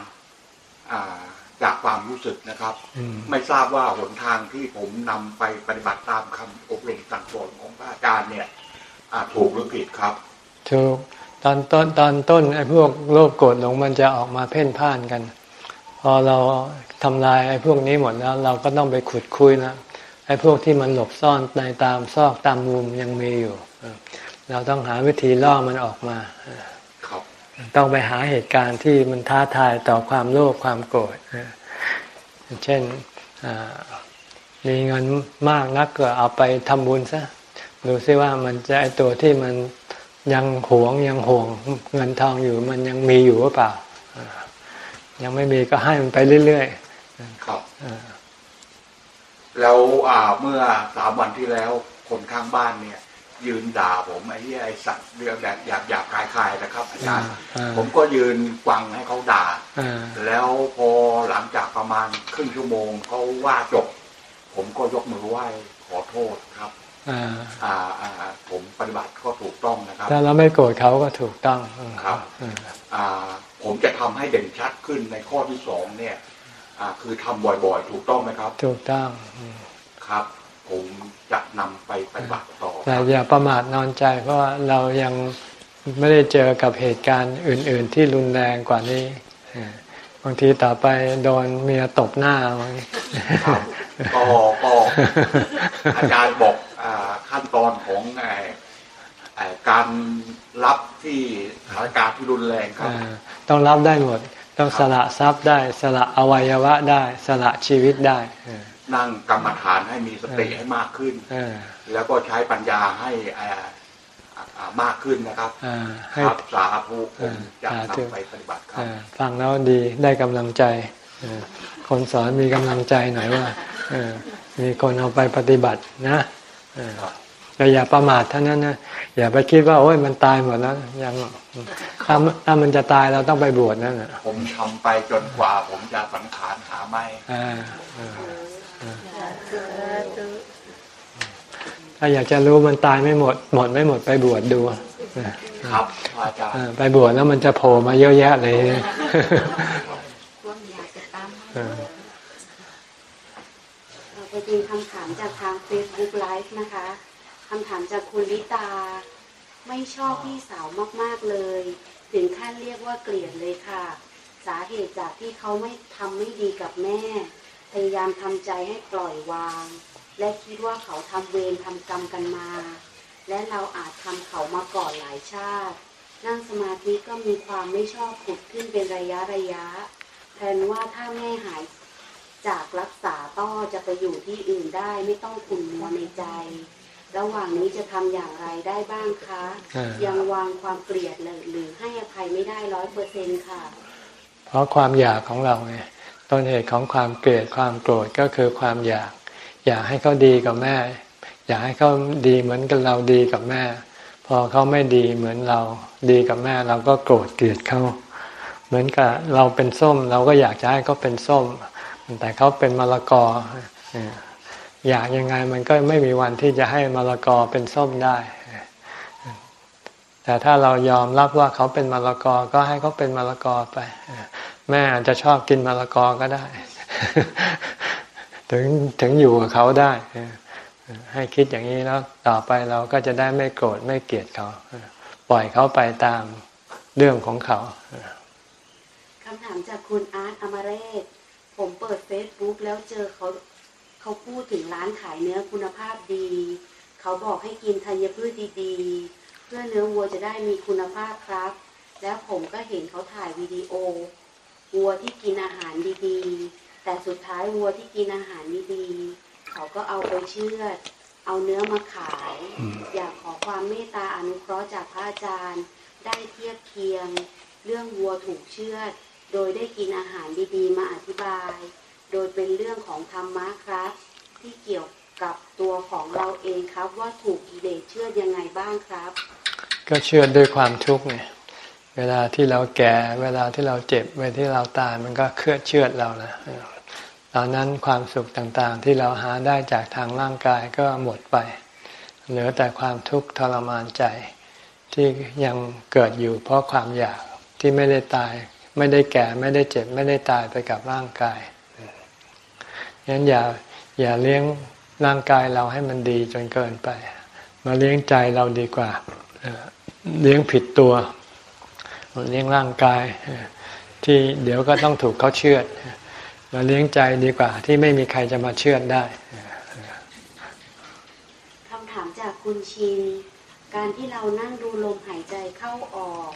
Speaker 3: อ่า จากความรู้สึกนะครับ
Speaker 1: อืม
Speaker 3: ไม่ทราบว่าหนทางที่ผมนำไปปฏิบัติตามคำอบรมสั่งสอนของพระอาจารย์เนี่ยอ่าถูกหรือผิดครับ
Speaker 1: ถูกตอนต้นตอนต้นไอ้พวกโลภโกรธหลงมันจะออกมาเพ่นพ่านกัน พอเราทำลายไอ้พวกนี้หมดแล้ว เราก็ต้องไปขุดคุยนะไอ้พวกที่มันหลบซ่อนในตามซอกตามมุมยังมีอยู่เออเราต้องหาวิธีล่อมันออกมาเออ
Speaker 3: ครับ
Speaker 1: ต้องไปหาเหตุการณ์ที่มันท้าทายต่อความโลภความโกรธเออเช่นอ่ามีเงินมากนักก็เอาไปทำบุญซะดูซิว่ามันจะไอตัวที่มันยังหวงยังห่วงเงินทองอยู่ มันยังมีอยู่หรือเปล่าเออยังไม่มีก็ให้มันไปเรื่อย
Speaker 3: ครับ
Speaker 1: ๆเออ
Speaker 3: แล้วอ่าเมื่อสามวันที่แล้วคนข้างบ้านเนี่ย ยืนด่าผมไอ้ที่ไอ้สัตว์เรื่องแบบหยาบหยาบคลายๆนะครับอาจารย์
Speaker 1: อ่า
Speaker 3: ผมก็ยืนฟังให้เขาด่า
Speaker 1: อ่า
Speaker 3: แล้วพอหลังจากประมาณครึ่งชั่วโมงเขาว่าจบ ผมก็ยกมือไหว้ขอโทษครับ
Speaker 1: อ่า
Speaker 3: อ่าอ่าผมปฏิบัติก็ถูกต้องนะครับ
Speaker 1: ถ้าเราไม่โกรธเขาก็ถูกต้องเออ
Speaker 3: ครับ
Speaker 1: เออ
Speaker 3: อ่าผมจะทำให้เด่นชัดขึ้นในข้อที่สองเนี่ย อ่า คือทำบ่อยๆ ถูกต้องไหมครับ
Speaker 1: ถูกต้องอืม
Speaker 3: ครับ ผมจะนำไปปฏิบัติต่อ
Speaker 1: แต่อย่าประมาทนอนใจเพราะว่าเรายังไม่ได้เจอกับเหตุการณ์อื่น ๆ ที่รุนแรงกว่านี้เออบางทีต่อไปโดนเมียตบหน้าบางที
Speaker 3: ครับก็ก็อาจารย์บอกอาขั้นตอนของไอ้ไอ้การรับที่สถานการณ์ที่รุนแรงครับ
Speaker 1: เออต้องรับได้หมด ต้องสละทรัพย์ได้ สละอวัยวะได้ สละชีวิตได้เออ
Speaker 3: นั่งกรรมฐานให้มีสติให้มากขึ้น
Speaker 1: เออ
Speaker 3: แล้วก็ใช้ปัญญาให้อ่าอ่ามากขึ้นนะครับ
Speaker 1: เออ
Speaker 3: ค
Speaker 1: ให้
Speaker 3: รับสาธุผมจะ
Speaker 1: สาธุ
Speaker 3: นำไปปฏิบัติครั
Speaker 1: เอบอฟังแล้วดีได้กำลังใจเออคนสอนมีกำลังใจหน่อยว่าเออมีคนเอาไปปฏิบัตินะเออ
Speaker 3: ครับ
Speaker 1: แต่อย่าประมาทเท่านั้นนะอย่าไปคิดว่าโอ้ยมันตายหมดแล้วยังถ้าถ้ามันจะตายเราต้องไปบวชนั่นแหละ
Speaker 3: ผมทำไปจนกว่าผมจะสังขารหาไม่
Speaker 1: อ่าอ่าอ่า ถ้าอยากจะรู้มันตายไม่หมด หมดไม่หมดไปบวชดู
Speaker 3: ครับพระอาจารย์
Speaker 1: อ่าไปบวชแล้วมันจะโผล่มาเยอะแยะเลย
Speaker 4: ความอยากจะตามมา
Speaker 1: เออ
Speaker 4: Facebook Live นะคะคำถามจากคุณลิตา ไม่ชอบพี่สาวมาก ๆ เลย ถึงขั้นเรียกว่าเกลียดเลยค่ะ สาเหตุจากที่เขาไม่ทำไม่ดีกับแม่ พยายามทำใจให้ปล่อยวาง และคิดว่าเขาทำเวรทำกรรมกันมา และเราอาจทำเขามาก่อนหลายชาติ นั่งสมาธิก็มีความไม่ชอบผุดขึ้นเป็นระยะระยะแทนว่าถ้าแม่หายจากรักษาต้อจะไปอยู่ที่อื่นได้ไม่ต้องขุ่นมัวในใจ ระหว่างนี้จะทำอย่างไรได้บ้างคะ
Speaker 1: อ่ายั
Speaker 4: ยังวางความเกลียดเลยหรือให้อภัยไม่ได้ร้อยเปอร์เซ็นค่ะ
Speaker 1: เพราะความอยากของเราไงต้นเหตุของความเกลียดความโกรธก็คือความอยาก อยากให้เขาดีกับแม่ อยากให้เขาดีเหมือนกับเราดีกับแม่ พอเขาไม่ดีเหมือนเราดีกับแม่ เราก็โกรธเกลียดเขาเหมือนกับเราเป็นส้ม เราก็อยากจะให้เขาเป็นส้ม แต่เขาเป็นมะละกออออยากยังไงมันก็ไม่มีวันที่จะให้มะละกอเป็นส้มได้ แต่ถ้าเรายอมรับว่าเขาเป็นมะละกอก็ให้เขาเป็นมะละกอไป แม่อาจจะชอบกินมะละกอก็ได้ ถึงถึงอยู่กับเขาได้ ให้คิดอย่างนี้แล้วต่อไปเราก็จะได้ไม่โกรธไม่เกลียดเขา ปล่อยเขาไปตามเรื่องของเขา
Speaker 4: คำถามจากคุณอาร์ตอมเรศ ผมเปิดเฟซบุ๊กแล้วเจอเขาเขาพูดถึงร้านขายเนื้อคุณภาพดี เขาบอกให้กินธัญพืชดีๆ เพื่อเนื้อวัวจะได้มีคุณภาพครับ แล้วผมก็เห็นเขาถ่ายวิดีโอวัวที่กินอาหารดีๆ แต่สุดท้ายวัวที่กินอาหารดีๆเขาก็เอาไปเชือด เอาเนื้อมาขาย อยากขอความเมตตาอนุเคราะห์จากพระอาจารย์ ได้เทียบเคียง เรื่องวัวถูกเชือด โดยได้กินอาหารดีๆ มาอธิบาย โดยเป็นเรื่องของธรรมะครับ ที่เกี่ยวกับตัวของเราเองครับ ว่าถูกกิเลสเชือดยังไงบ้างครับ
Speaker 1: ก็เชื่อดด้วยความทุกข์ไงเวลาที่เราแก่ เวลาที่เราเจ็บ เวลาที่เราตายมันก็เคลื่อเชื่อดเรานะ ตอนนั้นความสุขต่างๆ ที่เราหาได้จากทางร่างกายก็หมดไป เหลือแต่ความทุกข์ทรมานใจที่ยังเกิดอยู่เพราะความอยากที่ไม่ได้ตาย ไม่ได้แก่ไม่ได้เจ็บไม่ได้ตายไปกับร่างกายงั้นอย่าอย่าเลี้ยงร่างกายเราให้มันดีจนเกินไป มาเลี้ยงใจเราดีกว่าเลี้ยงผิดตัวเลี้ยงร่างกายที่เดี๋ยวก็ต้องถูกเขาเชือด มาเลี้ยงใจดีกว่า ที่ไม่มีใครจะมาเชือดได้
Speaker 4: คำถามจากคุณชิน การที่เรานั่งดูลมหายใจเข้าออก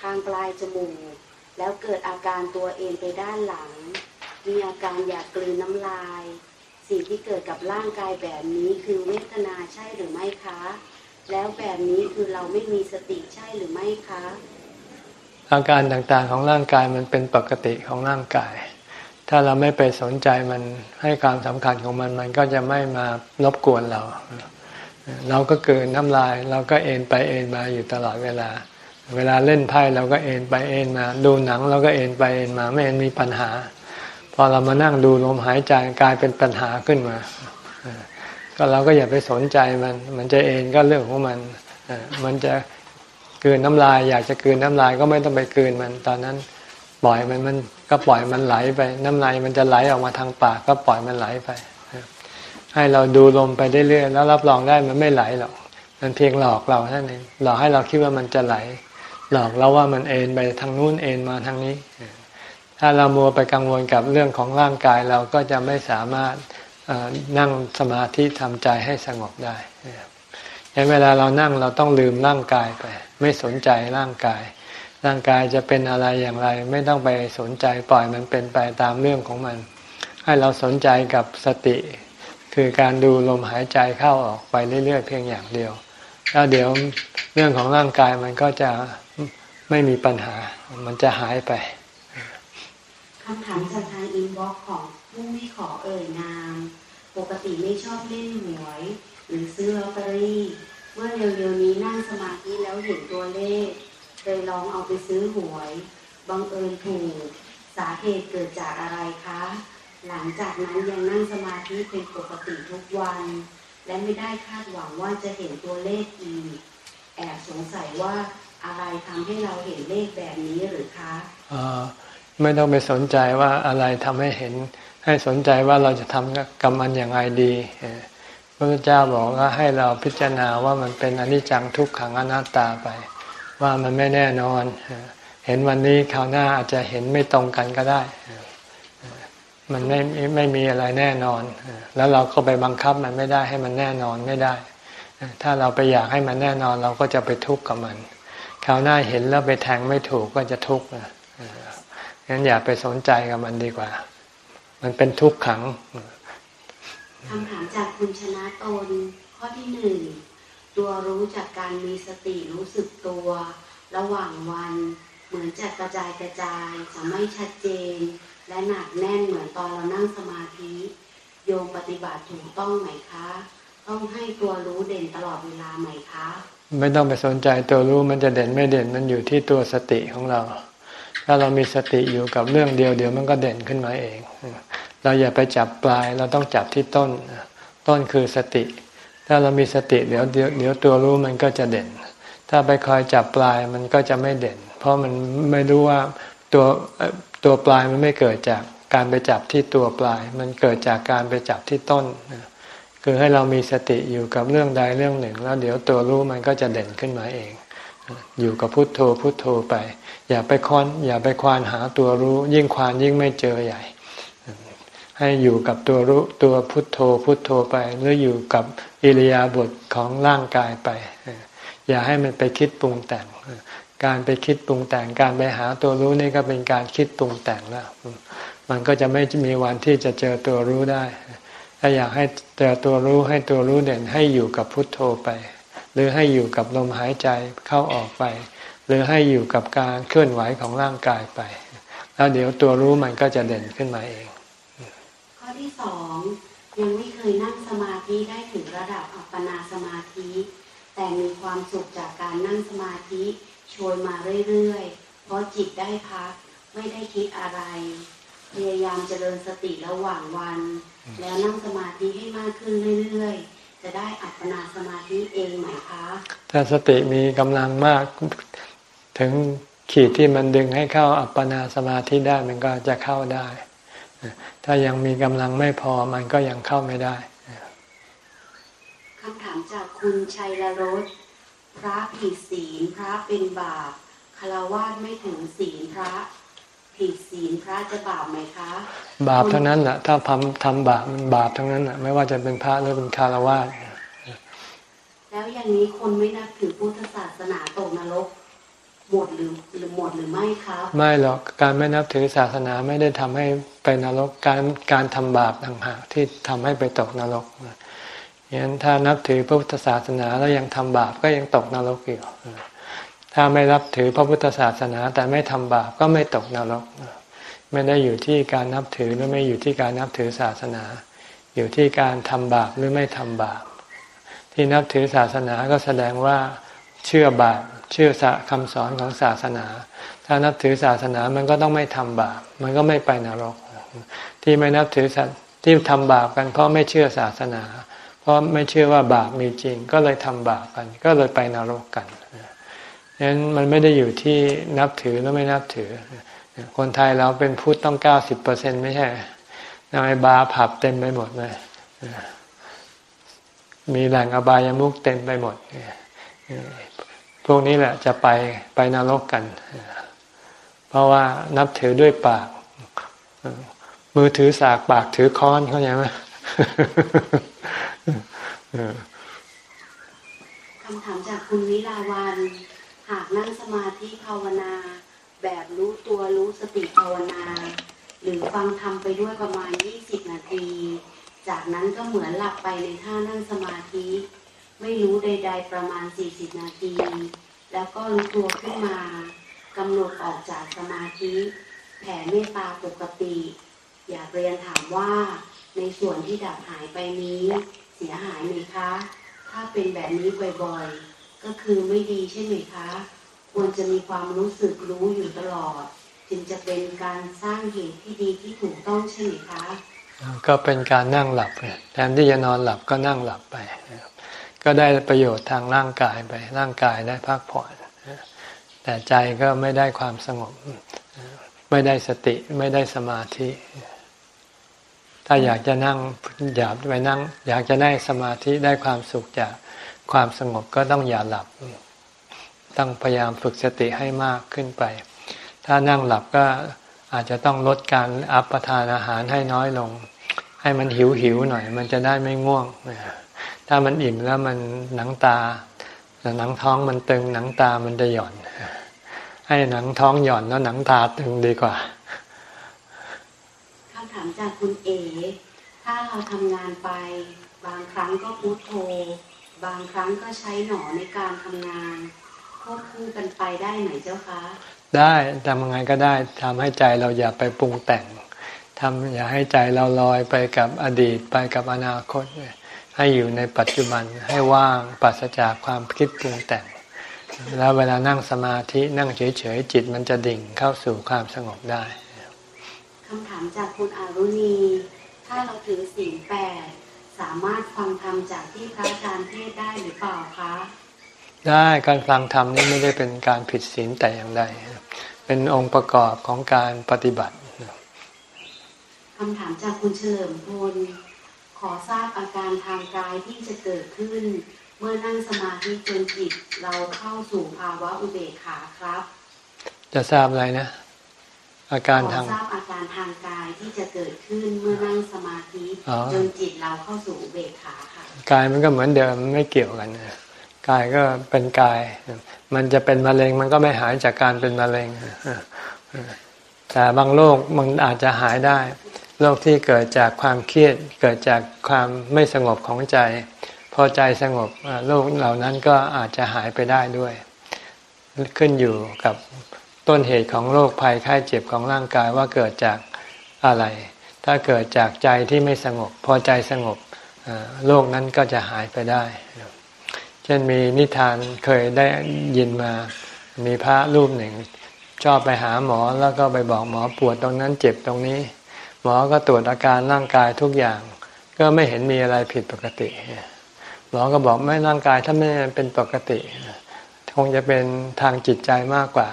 Speaker 4: ทางปลายจมูก แล้วเกิดอาการตัวเองไปด้านหลัง มีอาการอยากกลืนน้ำลาย สิ่งที่เกิดกับร่างกายแบบนี้คือเวทนาใช่หรือไม่คะ แล้วแบบนี้คือเราไม่มีสติใช่หรือไม่คะ
Speaker 1: อาการต่างๆของร่างกายมันเป็นปกติของร่างกาย ถ้าเราไม่ไปสนใจมันให้ความสำคัญของมัน มันก็จะไม่มารบกวนเรา เราก็เกินน้ำลาย เราก็เอนไปเอนมาอยู่ตลอดเวลา เวลาเล่นไพ่เราก็เอนไปเอนมา ดูหนังเราก็เอนไปเอนมาไม่เห็นมีปัญหา พอเรามานั่งดูลมหายใจกลายเป็นปัญหาขึ้นมา ก็เราก็อย่าไปสนใจมัน มันจะเอนก็เรื่องของมัน มันจะเกลืนน้ำลาย อยากจะเกลืนน้ำลายก็ไม่ต้องไปเกลืนมันตอนนั้น ปล่อยมันมันก็ปล่อยมันไหลไป น้ำลายมันจะไหลออกมาทางปากก็ปล่อยมันไหลไป ให้เราดูลมไปเรื่อยๆแล้วรับรองได้มันไม่ไหลหรอกมันเพียงหลอกเราเท่านั้นเองหลอกให้เราคิดว่ามันจะไหล หลอกเราว่ามันเอนไปทางนู้นเอนมาทางนี้ ถ้าเรามัวไปกังวลกับเรื่องของร่างกายเราก็จะไม่สามารถนั่งสมาธิทำใจให้สงบได้ยันเวลาเรานั่งเราต้องลืมร่างกายไป ไม่สนใจร่างกาย ร่างกายจะเป็นอะไรอย่างไร ไม่ต้องไปสนใจปล่อยมันเป็นไปตามเรื่องของมัน ให้เราสนใจกับสติ คือการดูลมหายใจเข้าออกไปเรื่อยๆเพียงอย่างเดียว แล้วเดี๋ยวเรื่องของร่างกายมันก็จะไม่มีปัญหา มันจะหายไป
Speaker 4: คำถามจากทาง inbox ของผู้ไม่ขอเอ่ยนาม ปกติไม่ชอบเล่นหวย หรือซื้อลอตเตอรี่ เมื่อเร็วๆนี้นั่งสมาธิแล้วเห็นตัวเลข เลยลองเอาไปซื้อหวยบังเอิญถูกสาเหตุเกิดจากอะไรคะ หลังจากนั้นยังนั่งสมาธิเป็นปกติทุกวัน และไม่ได้คาดหวังว่าจะเห็นตัวเลขอีก แอบสงสัยว่าอะไรทำให้เราเห็นเลขแบบนี้หรือคะ
Speaker 1: อ่อไม่ต้องไปสนใจว่าอะไรทำให้เห็น ให้สนใจว่าเราจะทำกับมันอย่างไรดีพระพุทธเจ้าบอกว่าให้เราพิจารณาว่ามันเป็นอนิจจังทุกขังอนัตตาไป ว่ามันไม่แน่นอน เห็นวันนี้คราวหน้าอาจจะเห็นไม่ตรงกันก็ได้ มันไม่ไม่มีอะไรแน่นอน แล้วเราก็ไปบังคับมันไม่ได้ให้มันแน่นอนไม่ได้ ถ้าเราไปอยากให้มันแน่นอนเราก็จะไปทุกข์กับมัน คราวหน้าเห็นแล้วไปแทงไม่ถูกก็จะทุกข์งั้นอย่าไปสนใจกับมันดีกว่า มันเป็นทุกข์ขัง
Speaker 4: คำถามจากคุณชนะตนข้อที่หนึ่ง ตัวรู้จากการมีสติรู้สึกตัว ระหว่างวัน เหมือนจะกระจายกระจายจะไม่ชัดเจน และหนักแน่นเหมือนตอนเรานั่งสมาธิ โยมปฏิบัติถูกต้องไหมคะ ต้องให้ตัวรู้เด่นตลอดเวลาไหมคะ
Speaker 1: ไม่ต้องไปสนใจตัวรู้มันจะเด่นไม่เด่นมันอยู่ที่ตัวสติของเรา ถ้าเรามีสติอยู่กับเรื่องเดียวเดี๋ยวมันก็เด่นขึ้นมาเอง เราอย่าไปจับปลายเราต้องจับที่ต้น ต้นคือสติ ถ้าเรามีสติเดี๋ยวเดี๋ยวเดี๋ยวตัวรู้มันก็จะเด่น ถ้าไปคอยจับปลายมันก็จะไม่เด่น เพราะมันไม่รู้ว่าตัวตัวปลายมันไม่เกิดจากการไปจับที่ตัวปลาย มันเกิดจากการไปจับที่ต้น คือให้เรามีสติอยู่กับเรื่องใดเรื่องหนึ่ง แล้วเดี๋ยวตัวรู้มันก็จะเด่นขึ้นมาเอง อยู่กับพุทโธพุทโธไป อย่าไปค้อนอย่าไปควานหาตัวรู้ ยิ่งควานยิ่งไม่เจอใหญ่ ให้อยู่กับตัวรู้ตัวพุทโธพุทโธไปหรืออยู่กับอิริยาบถของร่างกายไป อย่าให้มันไปคิดปรุงแต่ง การไปคิดปรุงแต่งการไปหาตัวรู้นี่ก็เป็นการคิดปรุงแต่งแล้ว มันก็จะไม่มีวันที่จะเจอตัวรู้ได้ ถ้าอยากให้เจอตัวรู้ให้ตัวรู้เด่นให้อยู่กับพุทโธไป หรือให้อยู่กับลมหายใจเข้าออกไป หรือให้อยู่กับการเคลื่อนไหวของร่างกายไป แล้วเดี๋ยวตัวรู้มันก็จะเด่นขึ้นมาเอง
Speaker 4: ที่สองยังไม่เคยนั่งสมาธิได้ถึงระดับอัปปนาสมาธิ แต่มีความสุขจากการนั่งสมาธิโชยมาเรื่อยๆ เพราะจิตได้พักไม่ได้คิดอะไร พยายามเจริญสติระหว่างวัน แล้วนั่งสมาธิให้มากขึ้นเรื่อยๆ จะได้อัปปนาสมาธิเองไหมคะ
Speaker 1: ถ้าสติมีกำลังมากถึงขีดที่มันดึงให้เข้าอัปปนาสมาธิได้มันก็จะเข้าได้ ถ้ายังมีกำลังไม่พอมันก็ยังเข้าไม่ได้
Speaker 4: คำถามจากคุณชัยรสพระผิดศีลพระเป็นบาปคารวะไม่ถึงศีลพระผิดศีลพระจะบาปไหมคะ
Speaker 1: บาปทั้งนั้นแหละถ้าทำทำบาปมันบาปทั้งนั้นแหละไม่ว่าจะเป็นพระหรือเป็นคารวะ
Speaker 4: แล้วอย่างนี้คนไม่นับถือพุทธศาสนาตกนรก หมดหรือหรือหมดหรือไม่ครับ ไม่
Speaker 1: หรอกการไม่นับถือศาสนาไม่ได้ทำให้ไปนรกการการทำบาปต่างหากที่ทำให้ไปตกนรกอย่างนั้นถ้านับถือพระพุทธศาสนาแล้วยังทำบาปก็ยังตกนรกอยู่ถ้าไม่รับถือพระพุทธศาสนาแต่ไม่ทำบาปก็ไม่ตกนรกไม่ได้อยู่ที่การนับถือหรือไม่อยู่ที่การนับถือศาสนา อยู่ที่การทำบาปหรือไม่ทำบาป ที่นับถือศาสนาก็แสดงว่าเชื่อบาป เชื่อคำสอนของศาสนา ถ้านับถือศาสนามันก็ต้องไม่ทำบาป มันก็ไม่ไปนรก ที่ไม่นับถือที่ทำบาปกันเพราะไม่เชื่อศาสนา เพราะไม่เชื่อว่าบาปมีจริง ก็เลยทำบาปกัน ก็เลยไปนรกกันฉะนั้นมันไม่ได้อยู่ที่นับถือหรือไม่นับถือ คนไทยเราเป็นพุทธต้องเก้าสิบเปอร์เซ็นไม่ใช่นายบาผับเต็มไปหมดเลยมีแหล่งอบายามุกเต็มไปหมด พวกนี้แหละจะไปไปนรกกัน เพราะว่านับถือด้วยปาก มือถือสากปากถือค้อนเข้าใจไหม
Speaker 4: คำถามจากคุณวิลาวันหากนั่งสมาธิภาวนา แบบรู้ตัวรู้สติภาวนา หรือฟังทำไปด้วยประมาณ 20 นาที จากนั้นก็เหมือนหลับไปในท่านั่งสมาธิ ไม่รู้ใด ๆ ประมาณ 40 นาที แล้วก็รู้ตัวขึ้นมากำหนดออกจากสมาธิแผ่เมตตาปกติ อยากเรียนถามว่า ในส่วนที่ดับหายไปนี้เสียหายไหมคะ ถ้าเป็นแบบนี้บ่อยๆ ก็คือไม่ดีใช่ไหมคะ ควรจะมีความรู้สึกรู้อยู่ตลอด จึงจะเป็นการสร้างเหตุที่ดีที่ถูกต้องใช่ไหมคะ
Speaker 1: ก็เป็นการนั่งหลับแทนที่จะนอนหลับก็นั่งหลับไป ก็ได้ประโยชน์ทางร่างกายไป ร่างกายได้พักผ่อน แต่ใจก็ไม่ได้ความสงบ ไม่ได้สติไม่ได้สมาธิ ถ้าอยากจะนั่งอยากไปนั่ง อยากจะได้สมาธิได้ความสุขจากความสงบก็ต้องอย่าหลับ ต้องพยายามฝึกสติให้มากขึ้นไป ถ้านั่งหลับก็อาจจะต้องลดการอัปประทานอาหารให้น้อยลง ให้มันหิวหิวหน่อย มันจะได้ไม่ง่วง ถ้ามันอิ่มแล้วมันหนังตา หนังท้องมันตึงหนังตามันจะหย่อน ให้หนังท้องหย่อนแล้วหนังตาตึงดีกว่า
Speaker 4: คำถามจากคุณเอถ้าเราทำงานไป บางครั้งก็พุทโธ บางครั้งก็ใช้หนอในการทำงานควบคู่กันไปได้ไหมเจ้าคะ
Speaker 1: ได้ทำยังไงก็ได้ทำให้ใจเราอย่าไปปรุงแต่งทำอย่าให้ใจเราลอยไปกับอดีตไปกับอนาคต ให้อยู่ในปัจจุบันให้ว่างปราศจากความคิดปรุงแต่ง แล้วเวลานั่งสมาธินั่งเฉยๆจิตมันจะดิ่งเข้าสู่ความสงบได้
Speaker 4: คำถามจากคุณอารุณี ถ้าเราถือสิ่งแปดสามารถฟังธรรมจากที่พระอาจารย์เทศได้หรือเปล่าคะ
Speaker 1: ได้การฟังธรรมนี่ไม่ได้เป็นการผิดศีลแต่อย่างใด เป็นองค์ประกอบของการปฏิบัติ
Speaker 4: คำถามจากคุณเฉลิมพล ขอทราบอาการทางกายที่จะเกิดขึ้น เมื่อนั่งสมาธิจนจิตเราเข้าสู่ภาวะอุเบกขาครับ
Speaker 1: จะทราบอะไรนะ อาการทาง
Speaker 4: ทราบอาการทางกายที่จะเกิดขึ้นเมื่อนั่งสมาธิจนจิตเราเข้าสู่อุเบกขาค่ะ
Speaker 1: กายมันก็เหมือนเดิมไม่เกี่ยวกันกายก็เป็นกาย มันจะเป็นมะเร็งมันก็ไม่หายจากการเป็นมะเร็งแต่บางโรคมันอาจจะหายได้ โรคที่เกิดจากความเครียดเกิดจากความไม่สงบของใจ พอใจสงบโรคเหล่านั้นก็อาจจะหายไปได้ด้วย ขึ้นอยู่กับต้นเหตุของโรคภัยไข้เจ็บของร่างกายว่าเกิดจากอะไร ถ้าเกิดจากใจที่ไม่สงบ พอใจสงบโรคนั้นก็จะหายไปได้ เช่นมีนิทานเคยได้ยินมามีพระรูปหนึ่ง ชอบไปหาหมอแล้วก็ไปบอกหมอปวดตรงนั้นเจ็บตรงนี้ มอก็ตรวจอาการร่างกายทุกอย่าง ก็ไม่เห็นมีอะไรผิดปกติหมอก็บอกไม่ร่างกายถ้าไม่เป็นปกติ คงจะเป็นทางจิตใจมากกว่า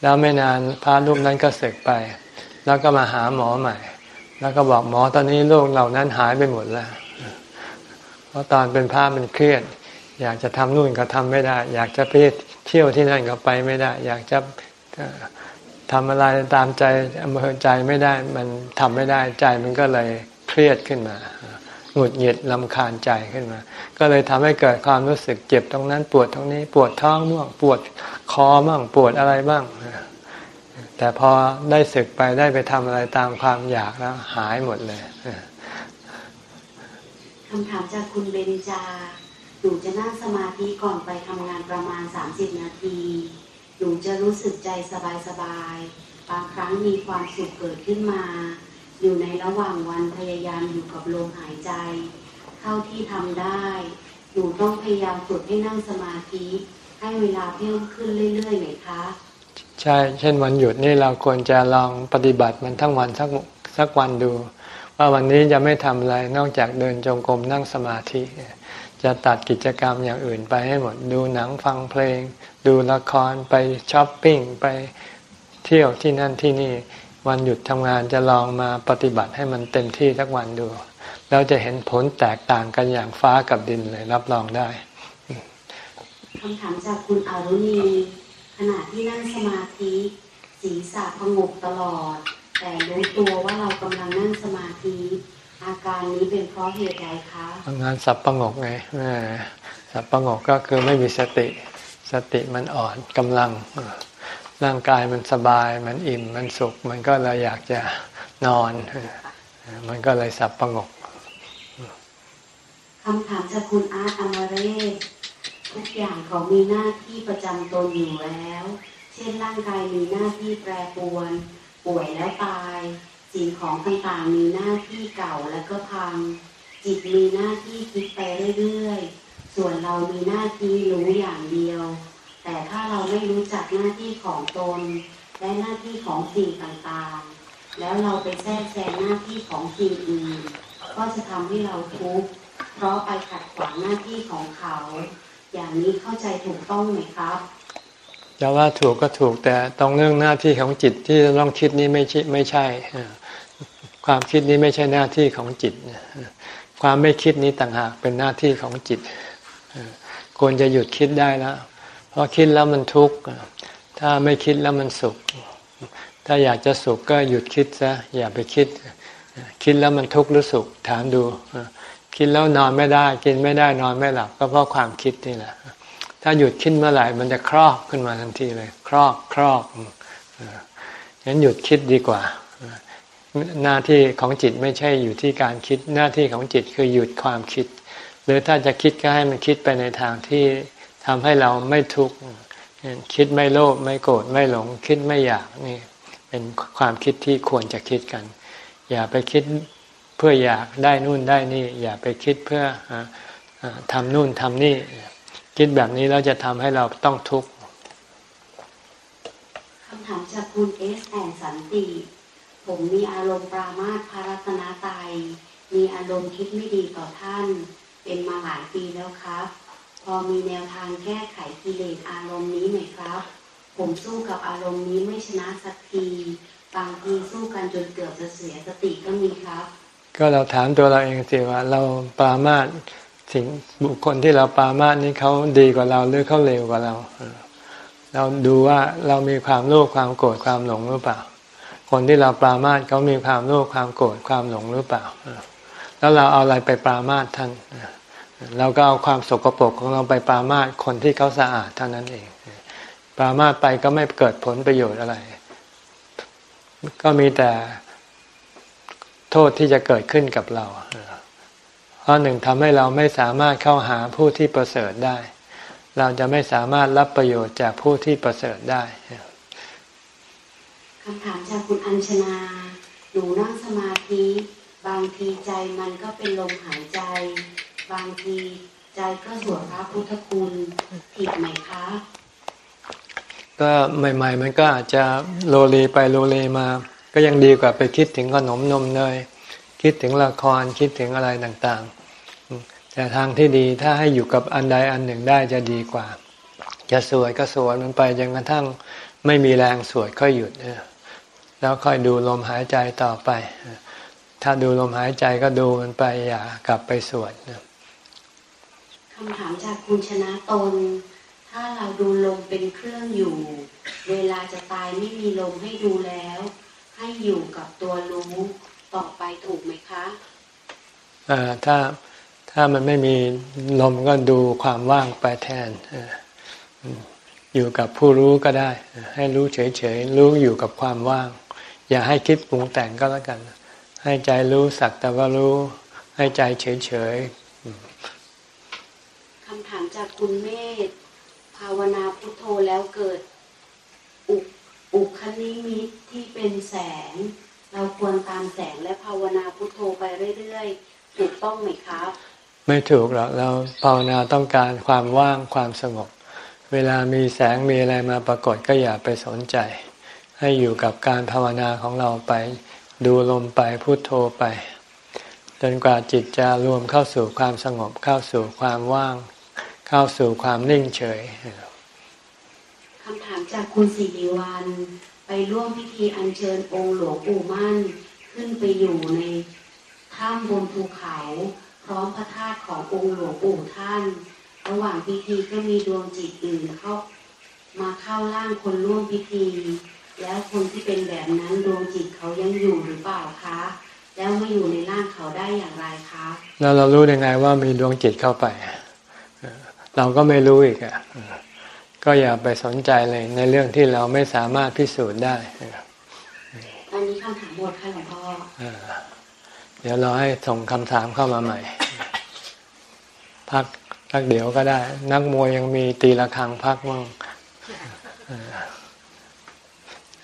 Speaker 1: แล้วไม่นานพระรูปนั้นก็เสกไป แล้วก็มาหาหมอใหม่ แล้วก็บอกหมอตอนนี้โรคเหล่านั้นหายไปหมดแล้วเพราะตอนเป็นพระมันเครียด อยากจะทำนู่นก็ทำไม่ได้ อยากจะไปเที่ยวที่นั่นก็ไปไม่ได้ อยากจะ ทำอะไรตามใจอำเภอใจไม่ได้ มันทำไม่ได้ใจมันก็เลยเครียดขึ้นมาหงุดหงิดลำคาญใจขึ้นมา ก็เลยทำให้เกิดความรู้สึกเจ็บตรงนั้นปวดตรงนี้ ปวดท้องบ้างปวดคอบ้างปวดอะไรบ้างแต่พอได้ศึกไปได้ไปทำอะไรตามความอยากแล้ว หายหมดเลย
Speaker 4: คำถามจากคุณเบนจาหนูจะนั่งสมาธิก่อนไปทำงานประมาณ 30 นาที นูจะรู้สึกใจสบายๆบางครั้งมีความสุขเกิดขึ้นมา อยู่ในระหว่างวันพยายามอยู่กับลมหายใจเท่าที่ทำได้ หนูต้องพยายามฝึกให้นั่งสมาธิให้เวลาเพิ่มขึ้นเรื่อยๆหน่อยคะ
Speaker 1: ใช่ เช่นวันหยุดนี่เราควรจะลองปฏิบัติมันทั้งวันสักสักวันดู ว่าวันนี้จะไม่ทำอะไรนอกจากเดินจงกรมนั่งสมาธิ จะตัดกิจกรรมอย่างอื่นไปให้หมดดูหนังฟังเพลง ดูละครไปช้อปปิ้งไปเที่ยวที่นั่นที่นี่ วันหยุดทำงานจะลองมาปฏิบัติให้มันเต็มที่สักวันดูแล้วจะเห็นผลแตกต่างกันอย่างฟ้ากับดินเลยรับรองได้
Speaker 4: คำถามจากคุณอารุณีขณะที่นั่งสมาธิศีรษะสงบตลอด แต่รู้ตัวว่าเรากำลังนั่งสมาธิอาการนี้เป็นเพราะเหตุใดคะ
Speaker 1: งานสับประงกไงสับประงกก็คือไม่มีสติ สติมันอ่อนกำลัง ร่างกายมันสบาย มันอิ่มมันสุข มันก็เลยอยากจะนอน มันก็เลยสับประงก
Speaker 4: คำถามจากคุณอาร์ตอมเรศทุกอย่างเขามีหน้าที่ประจำตนอยู่แล้ว เช่นร่างกายมีหน้าที่แปรปรวน ป่วยแล้วตาย สิ่งของต่างๆมีหน้าที่เก่าแล้วก็พัง จิตมีหน้าที่คิดไปเรื่อยๆ ส่วนเรามีหน้าที่รู้อย่างเดียว แต่ถ้าเราไม่รู้จักหน้าที่ของตน และหน้าที่ของสิ่งต่างๆ แล้วเราไปแทรกแซงหน้าที่ของสิ่งอื่นก็จะทำให้เราทุกข์เพราะไปขัดขวางหน้าที่ของเขา อย่างนี้เข้าใจถูกต้องไหมครับ
Speaker 1: จะว่าถูกก็ถูกแต่ตรงเรื่องหน้าที่ของจิตที่ต้องคิดนี้ไม่ใช่ไม่ใช่ ความคิดนี้ไม่ใช่หน้าที่ของจิตความไม่คิดนี้ต่างหากเป็นหน้าที่ของจิต ควรจะหยุดคิดได้แล้วเพราะคิดแล้วมันทุกข์ถ้าไม่คิดแล้วมันสุข ถ้าอยากจะสุขก็หยุดคิดซะอย่าไปคิด คิดแล้วมันทุกข์หรือสุขถามดู คิดแล้วนอนไม่ได้ กินไม่ได้นอนไม่หลับ ก็เพราะความคิดนี่แหละ ถ้าหยุดคิดเมื่อไหร่มันจะครอบขึ้นมาทันทีเลย ครอบครอบฉะนั้นหยุดคิดดีกว่า หน้าที่ของจิตไม่ใช่อยู่ที่การคิดหน้าที่ของจิตคือหยุดความคิด หรือถ้าจะคิดก็ให้มันคิดไปในทางที่ทำให้เราไม่ทุกข์คิดไม่โลภไม่โกรธไม่หลง คิดไม่อยากนี่เป็นความคิดที่ควรจะคิดกัน อย่าไปคิดเพื่ออยากได้นู่นได้นี่ อย่าไปคิดเพื่อทำนู่นทำนี่ คิดแบบนี้แล้วจะทำให้เราต้องทุกข์
Speaker 4: คำถามจากคุณเอสแอนสันติ ผมมีอารมณ์ปรามาสพารัตนาตายมีอารมณ์คิดไม่ดีต่อท่าน เป็นมาหลายปีแล้วครับ พอมีแนวทางแก้ไขกิเลสอารมณ์นี้ไหมครับ ผมสู้กับอารมณ์นี้ไม่ชนะสักทีบางทีสู้กันจนเกือบจะเสียสติก็มีครับ
Speaker 1: ก็เราถามตัวเราเองสิว่าเราปรามาสสิ่งบุคคลที่เราปรามาสนี้เขาดีกว่าเราหรือเขาเลวกว่าเราเราดูว่าเรามีความโลภความโกรธความหลงหรือเปล่า คนที่เราปรามาสเขามีความโลภความโกรธความหลงหรือเปล่า แล้วเราเอาอะไรไปปรามาสท่าน เราก็เอาความสกปรกของเราไปปรามาสคนที่เขาสะอาดเท่านั้นเอง ปรามาสไปก็ไม่เกิดผลประโยชน์อะไร ก็มีแต่โทษที่จะเกิดขึ้นกับเราเพราะหนึ่งทำให้เราไม่สามารถเข้าหาผู้ที่ประเสริฐได้ เราจะไม่สามารถรับประโยชน์จากผู้ที่ประเสริฐได้
Speaker 4: คำถามจากคุณอัญชนา หนูนั่งสมาธิ บางทีใจมันก็เป็นลมหายใจ บางทีใจก็สวดพระพุทธคุณผิดไหมคะ
Speaker 1: ก็ใหม่ ๆ มันก็อาจจะโลเลไปโลเลมา ก็ยังดีกว่าไปคิดถึงขนมนมเนยคิดถึงละครคิดถึงอะไรต่างๆ แต่ทางที่ดีถ้าให้อยู่กับอันใดอันหนึ่งได้จะดีกว่า จะสวดก็สวดมันไปจนกระทั่งไม่มีแรงสวดค่อยหยุดแล้วค่อยดูลมหายใจต่อไป ถ้าดูลมหายใจก็ดูมันไปอย่ากลับไปสวด
Speaker 4: คำถามจากคุณชนะตน ถ้าเราดูลมเป็นเครื่องอยู่ เวลาจะตายไม่มีลมให้ดูแล้ว ให้อยู่กับตัวรู้ต่อไปถูกไหมคะ
Speaker 1: อ่าถ้าถ้ามันไม่มีลมก็ดูความว่างไปแทนอยู่กับผู้รู้ก็ได้ ให้รู้เฉยๆรู้อยู่กับความว่าง อย่าให้คิดปรุงแต่งก็แล้วกัน ให้ใจรู้สักแต่ว่ารู้ ให้ใจเฉย
Speaker 4: ๆ จากคุณเมธภาวนาพุทโธแล้วเกิด อุอุคนิมิตที่เป็นแสง เราควรตามแสงและภาวนาพุทโธไปเรื่อยๆถูกต้องไหมครับ
Speaker 1: ไม่ถูกหรอกเราภาวนาต้องการความว่างความสงบ เวลามีแสงมีอะไรมาปรากฏก็อย่าไปสนใจ ให้อยู่กับการภาวนาของเราไป ดูลมไปพุทโธไปจนกว่าจิตจะรวมเข้าสู่ความสงบเข้าสู่ความว่าง เข้าสู่ความนิ่งเฉย
Speaker 4: คำถามจากคุณสิริวัน ไปร่วมพิธีอัญเชิญองค์หลวงปู่มั่น ขึ้นไปอยู่ในถ้ำบนภูเขา พร้อมพระธาตุขององค์หลวงปู่ท่าน ระหว่างพิธีก็มีดวงจิตอื่นเข้า มาเข้าร่างคนร่วมพิธี แล้วคนที่เป็นแบบนั้นดวงจิตเขายังอยู่หรือเปล่าคะ แล้วมาอยู่ในร่างเขาได้อย่างไรคะ
Speaker 1: แล้วเรารู้ยังไงว่ามีดวงจิตเข้าไป เราก็ไม่รู้อีกอะก็อย่าไปสนใจเลยในเรื่องที่เราไม่สามารถพิสูจน์ได้
Speaker 4: ตอนนี้คำถามหมดค่ะหลวงพ่อ
Speaker 1: เดี๋ยวเราให้ส่งคำถามเข้ามาใหม่ พักพักเดี๋ยวก็ได้ นักมวยยังมีตีละครังพักมั่ง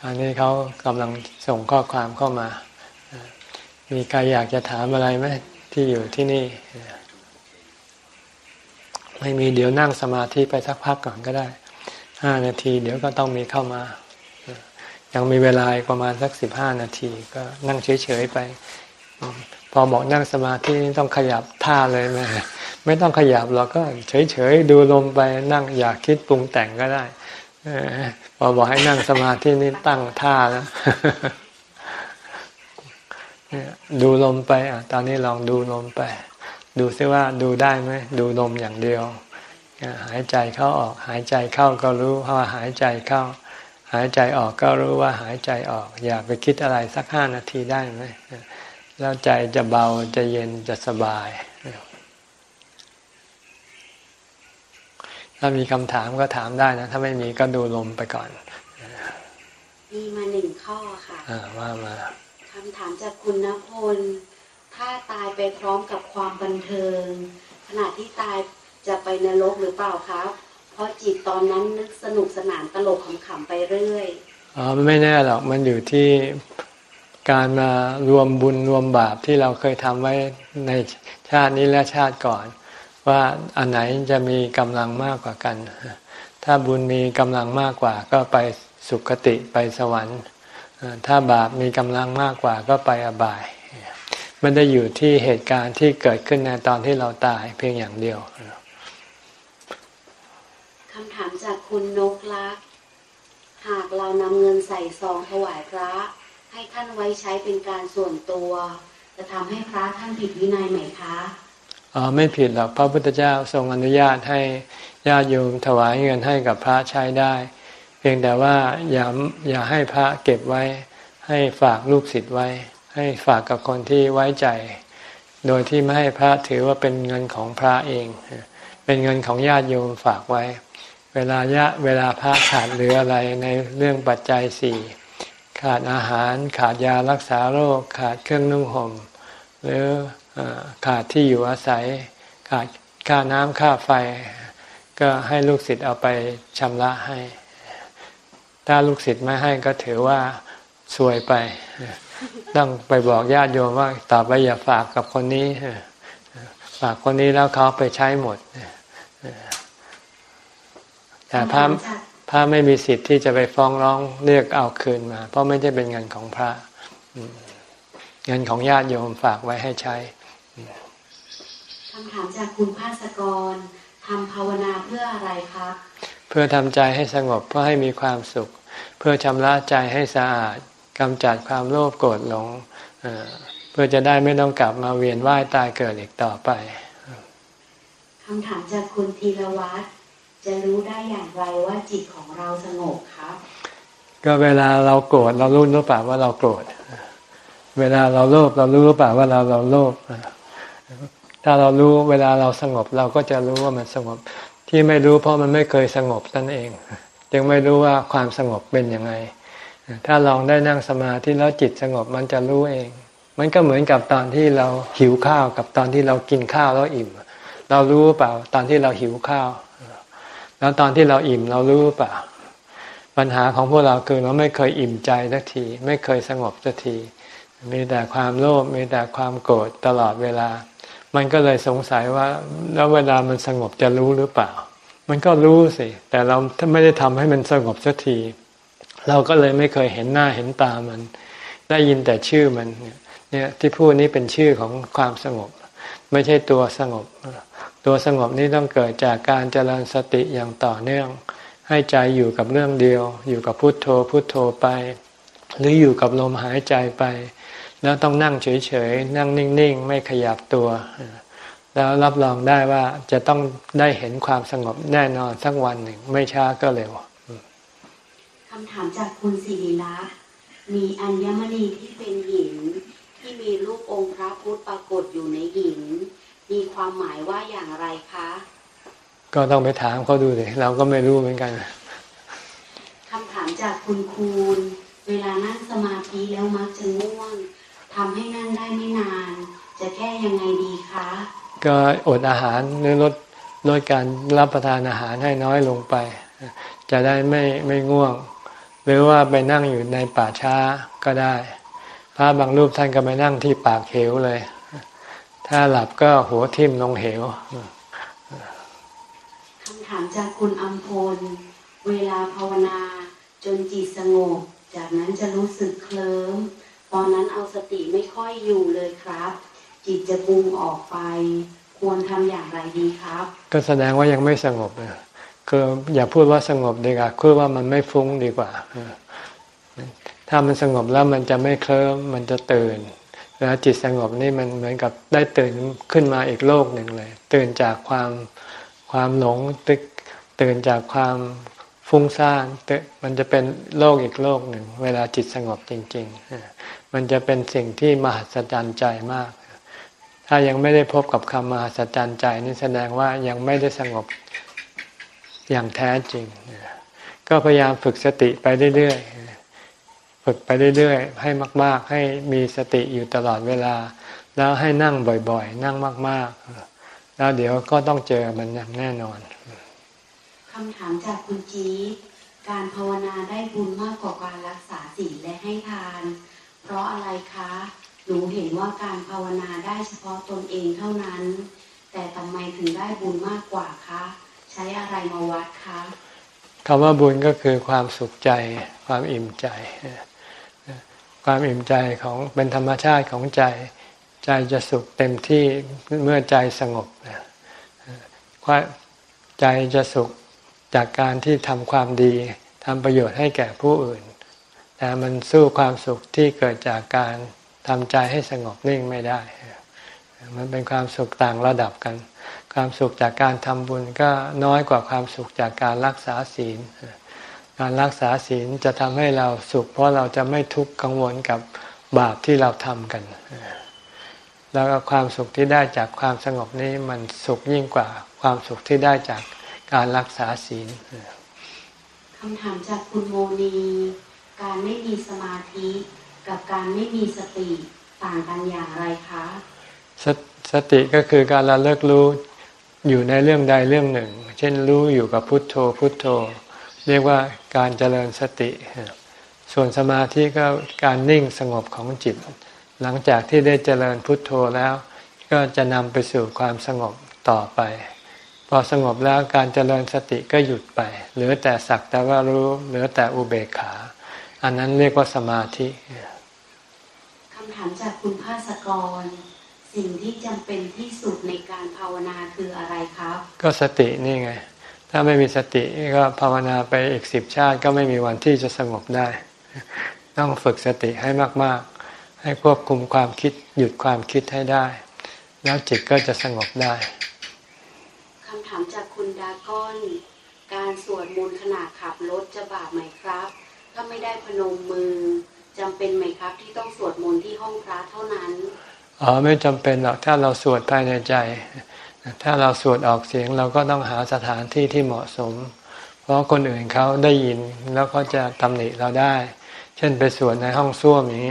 Speaker 1: อันนี้เขากำลังส่งข้อความเข้ามา มีใครอยากจะถามอะไรไหมที่อยู่ที่นี่ ไม่มีเดี๋ยวนั่งสมาธิไปสักพักก่อนก็ได้ห้านาที เดี๋ยวก็ต้องมีเข้ามา ยังมีเวลาประมาณสักสิบห้านาที ก็นั่งเฉยๆไป พอบอกนั่งสมาธิต้องขยับท่าเลยไหมไม่ต้องขยับเราก็เฉยๆดูลมไปนั่งอยากคิดปรุงแต่งก็ได้พอบอกให้นั่งสมาธินี่ตั้งท่าแล้วดูลมไปอะตอนนี้ลองดูลมไป ดูซิว่าดูได้ไหมดูลมอย่างเดียว หายใจเข้าออก หายใจเข้าก็รู้ว่าหายใจเข้า หายใจออกก็รู้ว่าหายใจออก อย่าไปคิดอะไรสักห้านาทีได้ไหมแล้วใจจะเบาจะเย็นจะสบาย ถ้ามีคำถามก็ถามได้นะ ถ้าไม่มีก็ดูลมไปก่อน
Speaker 4: มีมาหนึ่งข้อค่ะ
Speaker 1: อ่าว่ามา
Speaker 4: คำถามจากคุณณพล ถ้าตายไปพร้อมกับความบันเทิง ขณะที่ตายจะไปนรกหรือเปล่าครับ เพราะจิตตอนนั้นนึกสนุกสนานตลกขำๆไปเรื่อย
Speaker 1: อ๋อไม่แน่หรอกมันอยู่ที่การมารวมบุญรวมบาปที่เราเคยทำไว้ในชาตินี้และชาติก่อน ว่าอันไหนจะมีกำลังมากกว่ากัน ถ้าบุญมีกำลังมากกว่าก็ไปสุคติไปสวรรค์ ถ้าบาปมีกำลังมากกว่าก็ไปอบาย มันจะอยู่ที่เหตุการณ์ที่เกิดขึ้นในตอนที่เราตายเพียงอย่างเดียว
Speaker 4: ๆคำถามจากคุณนกลักษ์หากเรานำเงินใส่ซองถวายพระ ให้ท่านไว้ใช้เป็นการส่วนตัว จะทำให้พระท่านผิดวินัยไหมคะ
Speaker 1: อ๋อไม่ผิดหรอกพระพุทธเจ้าทรงอนุญาตให้ญาติโยมถวายเงินให้กับพระใช้ได้ เพียงแต่ว่าอย่าอย่าให้พระเก็บไว้ให้ฝากลูกศิษย์ไว้ ให้ฝากกับคนที่ไว้ใจ โดยที่ไม่ให้พระถือว่าเป็นเงินของพระเอง เป็นเงินของญาติโยมฝากไว้ เวลายะเวลาพระขาดเหลืออะไรในเรื่องปัจจัยสี่ขาดอาหารขาดยารักษาโรค ขาดเครื่องนุ่งห่ม หรือขาดที่อยู่อาศัย ขาดค่าน้ำค่าไฟ ก็ให้ลูกศิษย์เอาไปชำระให้ ถ้าลูกศิษย์ไม่ให้ก็ถือว่าซวยไป ต้องไปบอกญาติโยมว่าต่อไปอย่าฝากกับคนนี้ฝากคนนี้แล้วเขาไปใช้หมดแต่พระพระไม่มีสิทธิ์ที่จะไปฟ้องร้องเรียกเอาคืนมา เพราะไม่ใช่เป็นเงินของพระเงินของญาติโยมฝากไว้ให้ใช้
Speaker 4: คำถามจากคุณภาสกรทำภาวนาเพื่ออะไรครับ
Speaker 1: เพื่อทำใจให้สงบเพื่อให้มีความสุข เพื่อชำระใจให้สะอาด กำจัดความโลภโกรธหลงเพื่อจะได้ไม่ต้องกลับมาเวียนว่ายตายเกิดอีกต่อไป
Speaker 4: คำถามจากคุณธีรวัตรจะรู้ได้อย่างไรว่าจิตของเราสงบครับ
Speaker 1: ก็เวลาเราโกรธเรารู้หรือเปล่าว่าเราโกรธเวลาเราโลภเรารู้หรือเปล่าว่าเราเราโลภถ้าเรารู้เวลาเราสงบเราก็จะรู้ว่ามันสงบที่ไม่รู้เพราะมันไม่เคยสงบนั่นเอง จึงไม่รู้ว่าความสงบเป็นยังไง ถ้าลองได้นั่งสมาธิแล้วจิตสงบมันจะรู้เอง มันก็เหมือนกับตอนที่เราหิวข้าวกับตอนที่เรากินข้าวแล้วอิ่ม เรารู้เปล่าตอนที่เราหิวข้าว แล้วตอนที่เราอิ่มเรารู้เปล่า ปัญหาของพวกเราคือเราไม่เคยอิ่มใจสักที ไม่เคยสงบสักที มีแต่ความโลภมีแต่ความโกรธตลอดเวลา มันก็เลยสงสัยว่าแล้วเวลามันสงบจะรู้หรือเปล่า มันก็รู้สิแต่เราไม่ได้ทำให้มันสงบสักที เราก็เลยไม่เคยเห็นหน้าเห็นตามัน ได้ยินแต่ชื่อมันเนี่ยที่พูดนี้เป็นชื่อของความสงบ ไม่ใช่ตัวสงบ ตัวสงบนี้ต้องเกิดจากการเจริญสติอย่างต่อเนื่อง ให้ใจอยู่กับเรื่องเดียว อยู่กับพุทโธพุทโธไป หรืออยู่กับลมหายใจไป แล้วต้องนั่งเฉยๆ นั่งนิ่งๆ ไม่ขยับตัว แล้วรับรองได้ว่าจะต้องได้เห็นความสงบแน่นอนสักวันหนึ่งไม่ช้าก็เร็วำ
Speaker 4: ถามจากคุณศิริลักษณ์มีอัญมณีที่เป็นหิน ที่มีรูปองค์พระพุทธปรากฏอยู่ในหิน มีความหมายว่าอย่างไรคะ
Speaker 1: ก็ต้องไปถามเขาดูเลยเราก็ไม่รู้เหมือนกัน
Speaker 4: คำถามจากคุณคูณ เวลานั่งสมาธิแล้วมักจะง่วงทำให้นั่งได้ไม่นาน จะแก้ยังไงดีคะ
Speaker 1: ก็อดอาหารหรือลดลดการรับประทานอาหารให้น้อยลงไป จะได้ไม่ไม่ง่วงห รือว่าไปนั่งอยู่ในป่าช้าก็ได้ พระบางรูปท่านก็ไปนั่งที่ปากเหวเลย ถ้าหลับก็หัวทิ่มลงเหว
Speaker 4: คำถามจากคุณอัมพล เวลาภาวนา จนจิตสงบ จากนั้นจะรู้สึกเคลิ้ม ตอนนั้นเอาสติไม่ค่อยอยู่เลยครับ จิตจะปรุงออกไป ควรทำอย่างไรดีครับ
Speaker 1: ก็แสดงว่ายังไม่สงบเลย คืออย่าพูดว่าสงบดีกว่าพูดว่ามันไม่ฟุ้งดีกว่า ถ้ามันสงบแล้วมันจะไม่เคลิ้มมันจะตื่นเวลาจิตสงบนี่มันเหมือนกับได้ตื่นขึ้นมาอีกโลกหนึ่งเลย ตื่นจากความความหลงตึกตื่นจากความฟุ้งซ่านมันจะเป็นโลกอีกโลกหนึ่ง เวลาจิตสงบจริงๆ มันจะเป็นสิ่งที่มหัศจรรย์ใจมาก ถ้ายังไม่ได้พบกับคำมหัศจรรย์ใจนี่แสดงว่ายังไม่ได้สงบ อย่างแท้จริง ก็พยายามฝึกสติไปเรื่อยๆฝึกไปเรื่อยๆ ให้มาก ๆ ให้มีสติอยู่ตลอดเวลา แล้วให้นั่งบ่อยๆ นั่งมาก ๆ แล้วเดี๋ยวก็ต้องเจอมันอย่างแน่นอน
Speaker 4: คำถามจากคุณจีการภาวนาได้บุญมากกว่าการรักษาศีลและให้ทาน เพราะอะไรคะหนูเห็นว่าการภาวนาได้เฉพาะตนเองเท่านั้น แต่ทำไมถึงได้บุญมากกว่าคะ ช้อะไรมาวัดคะ
Speaker 1: คำว่าบุญก็คือความสุขใจ ความอิ่มใจ ความอิ่มใจของเป็นธรรมชาติของใจ ใจจะสุขเต็มที่เมื่อใจสงบใจจะสุขจากการที่ทำความดีทำประโยชน์ให้แก่ผู้อื่น แต่มันสู้ความสุขที่เกิดจากการทำใจให้สงบนิ่งไม่ได้ มันเป็นความสุขต่างระดับกัน ความสุขจากการทำบุญก็น้อยกว่าความสุขจากการรักษาศีล การรักษาศีลจะทำให้เราสุข เพราะเราจะไม่ทุกข์กังวลกับบาปที่เราทำกัน แล้วก็ความสุขที่ได้จากความสงบนี้มันสุขยิ่งกว่าความสุขที่ได้จากการรักษาศีล
Speaker 4: คำถามจากคุณโมนีการไม่มีสมาธิกับการไม่มีสติต่างกันอย่างไรคะ
Speaker 1: สสติก็คือการระลึกรู้ อยู่ในเรื่องใดเรื่องหนึ่ง เช่นรู้อยู่กับพุทโธพุทโธ เรียกว่าการเจริญสติ ส่วนสมาธิก็การนิ่งสงบของจิต หลังจากที่ได้เจริญพุทโธแล้ว ก็จะนำไปสู่ความสงบต่อไป พอสงบแล้วการเจริญสติก็หยุดไป เหลือแต่สักแต่ว่ารู้เหลือแต่อุเบกขา อันนั้นเรียกว่าสมาธิ
Speaker 4: คำถามจากคุณภาสกร สิ่งที่จำเป็นที่สุดในการภาวนาคืออะไรครับ
Speaker 1: ก็สตินี่ไง ถ้าไม่มีสติก็ภาวนาไปอีกสิบชาติ ก็ไม่มีวันที่จะสงบได้ ต้องฝึกสติให้มาก ๆ ให้ควบคุมความคิดหยุดความคิดให้ได้ แล้วจิตก็จะสงบได้
Speaker 4: คำถามจากคุณดาก้อนการสวดมนต์ขณะขับรถจะบาปไหมครับ ถ้าไม่ได้พนมมือจำเป็นไหมครับ ที่ต้องสวดมนต์ที่ห้องพระเท่านั้น
Speaker 1: อ๋อไม่จำเป็นหรอกถ้าเราสวดภายในใจ ถ้าเราสวดออกเสียงเราก็ต้องหาสถานที่ที่เหมาะสม เพราะคนอื่นเขาได้ยินแล้วเขาจะตำหนิเราได้ เช่นไปสวดในห้องส้วมนี้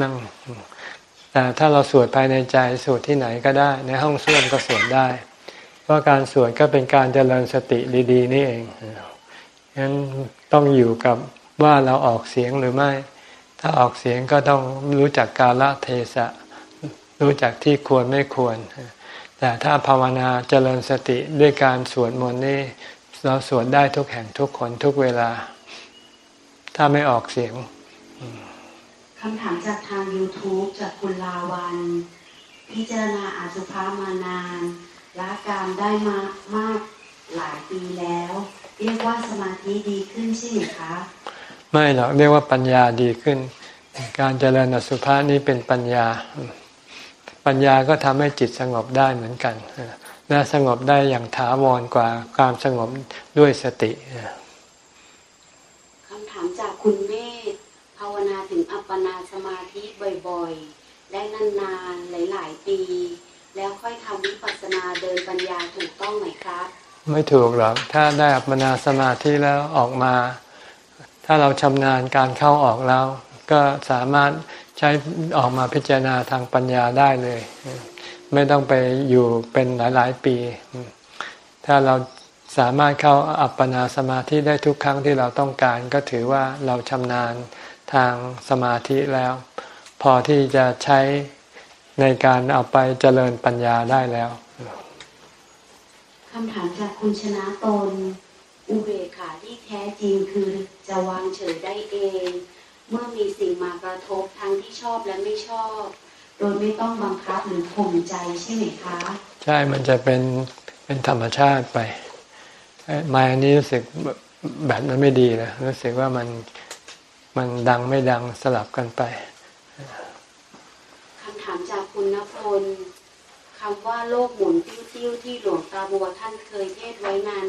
Speaker 1: นั่งแต่ถ้าเราสวดภายในใจสวดที่ไหนก็ได้ ในห้องส้วมก็สวดได้ เพราะการสวดก็เป็นการเจริญสติดีๆนี่เองฉะนั้นต้องอยู่กับว่าเราออกเสียงหรือไม่ ถ้าออกเสียงก็ต้องรู้จักกาลเทศะ รู้จักที่ควรไม่ควร แต่ถ้าภาวนาเจริญสติด้วยการสวดมนต์นี่เราสวดได้ทุกแห่งทุกคนทุกเวลา ถ้าไม่ออกเสียง
Speaker 4: คำถามจากทาง YouTube จากคุณลาวัน พิจารณาอาสุภามานานละการได้มามากหลายปีแล้ว เรียกว่าสมาธิดีขึ้นใช่ไหมคะ
Speaker 1: ไม่หรอกเรียกว่าปัญญาดีขึ้น การเจริญอสุภะนี้เป็นปัญญา ปัญญาก็ทำให้จิตสงบได้เหมือนกันและสงบได้อย่างถาวรกว่าความสงบด้วยสติ
Speaker 4: คำถามจากคุณเมธภาวนาถึงอัปปนาสมาธิบ่อยๆ และนานๆ หลายๆ ปี แล้วค่อยทำวิปัสสนาเดินปัญญาถูกต้องไหมครับ
Speaker 1: ไม่ถูกหรอก ถ้าได้อัปปนาสมาธิแล้วออกมา ถ้าเราชำนาญการเข้าออกแล้ว ก็สามารถ ใช้ออกมาพิจารณาทางปัญญาได้เลย ไม่ต้องไปอยู่เป็นหลาย ๆ ปี ถ้าเราสามารถเข้าอัปปนาสมาธิได้ทุกครั้งที่เราต้องการ ก็ถือว่าเราชำนาญทางสมาธิแล้ว พอที่จะใช้ในการเอาไปเจริญปัญญาได้แล้ว
Speaker 4: คำถามจากคุณชนะตน อุเบกขาที่แท้จริงคือจะวางเฉยได้เอง เมื่อมีสิ่งมากระทบทั้งที่ชอบและไม่ชอบ โดยไม่ต้องบังคับหรือข่มใจใช่ไหมคะ
Speaker 1: ใช่มันจะเป็นเป็นธรรมชาติไปมาอันนี้รู้สึกแบบนั้นไม่ดีนะรู้สึกว่ามันมันดังไม่ดังสลับกันไป
Speaker 4: ถามคุณนพลคำว่าโลกหมุนติ้วๆที่หลวงตาบัวท่านเคยเทศไว้นั้น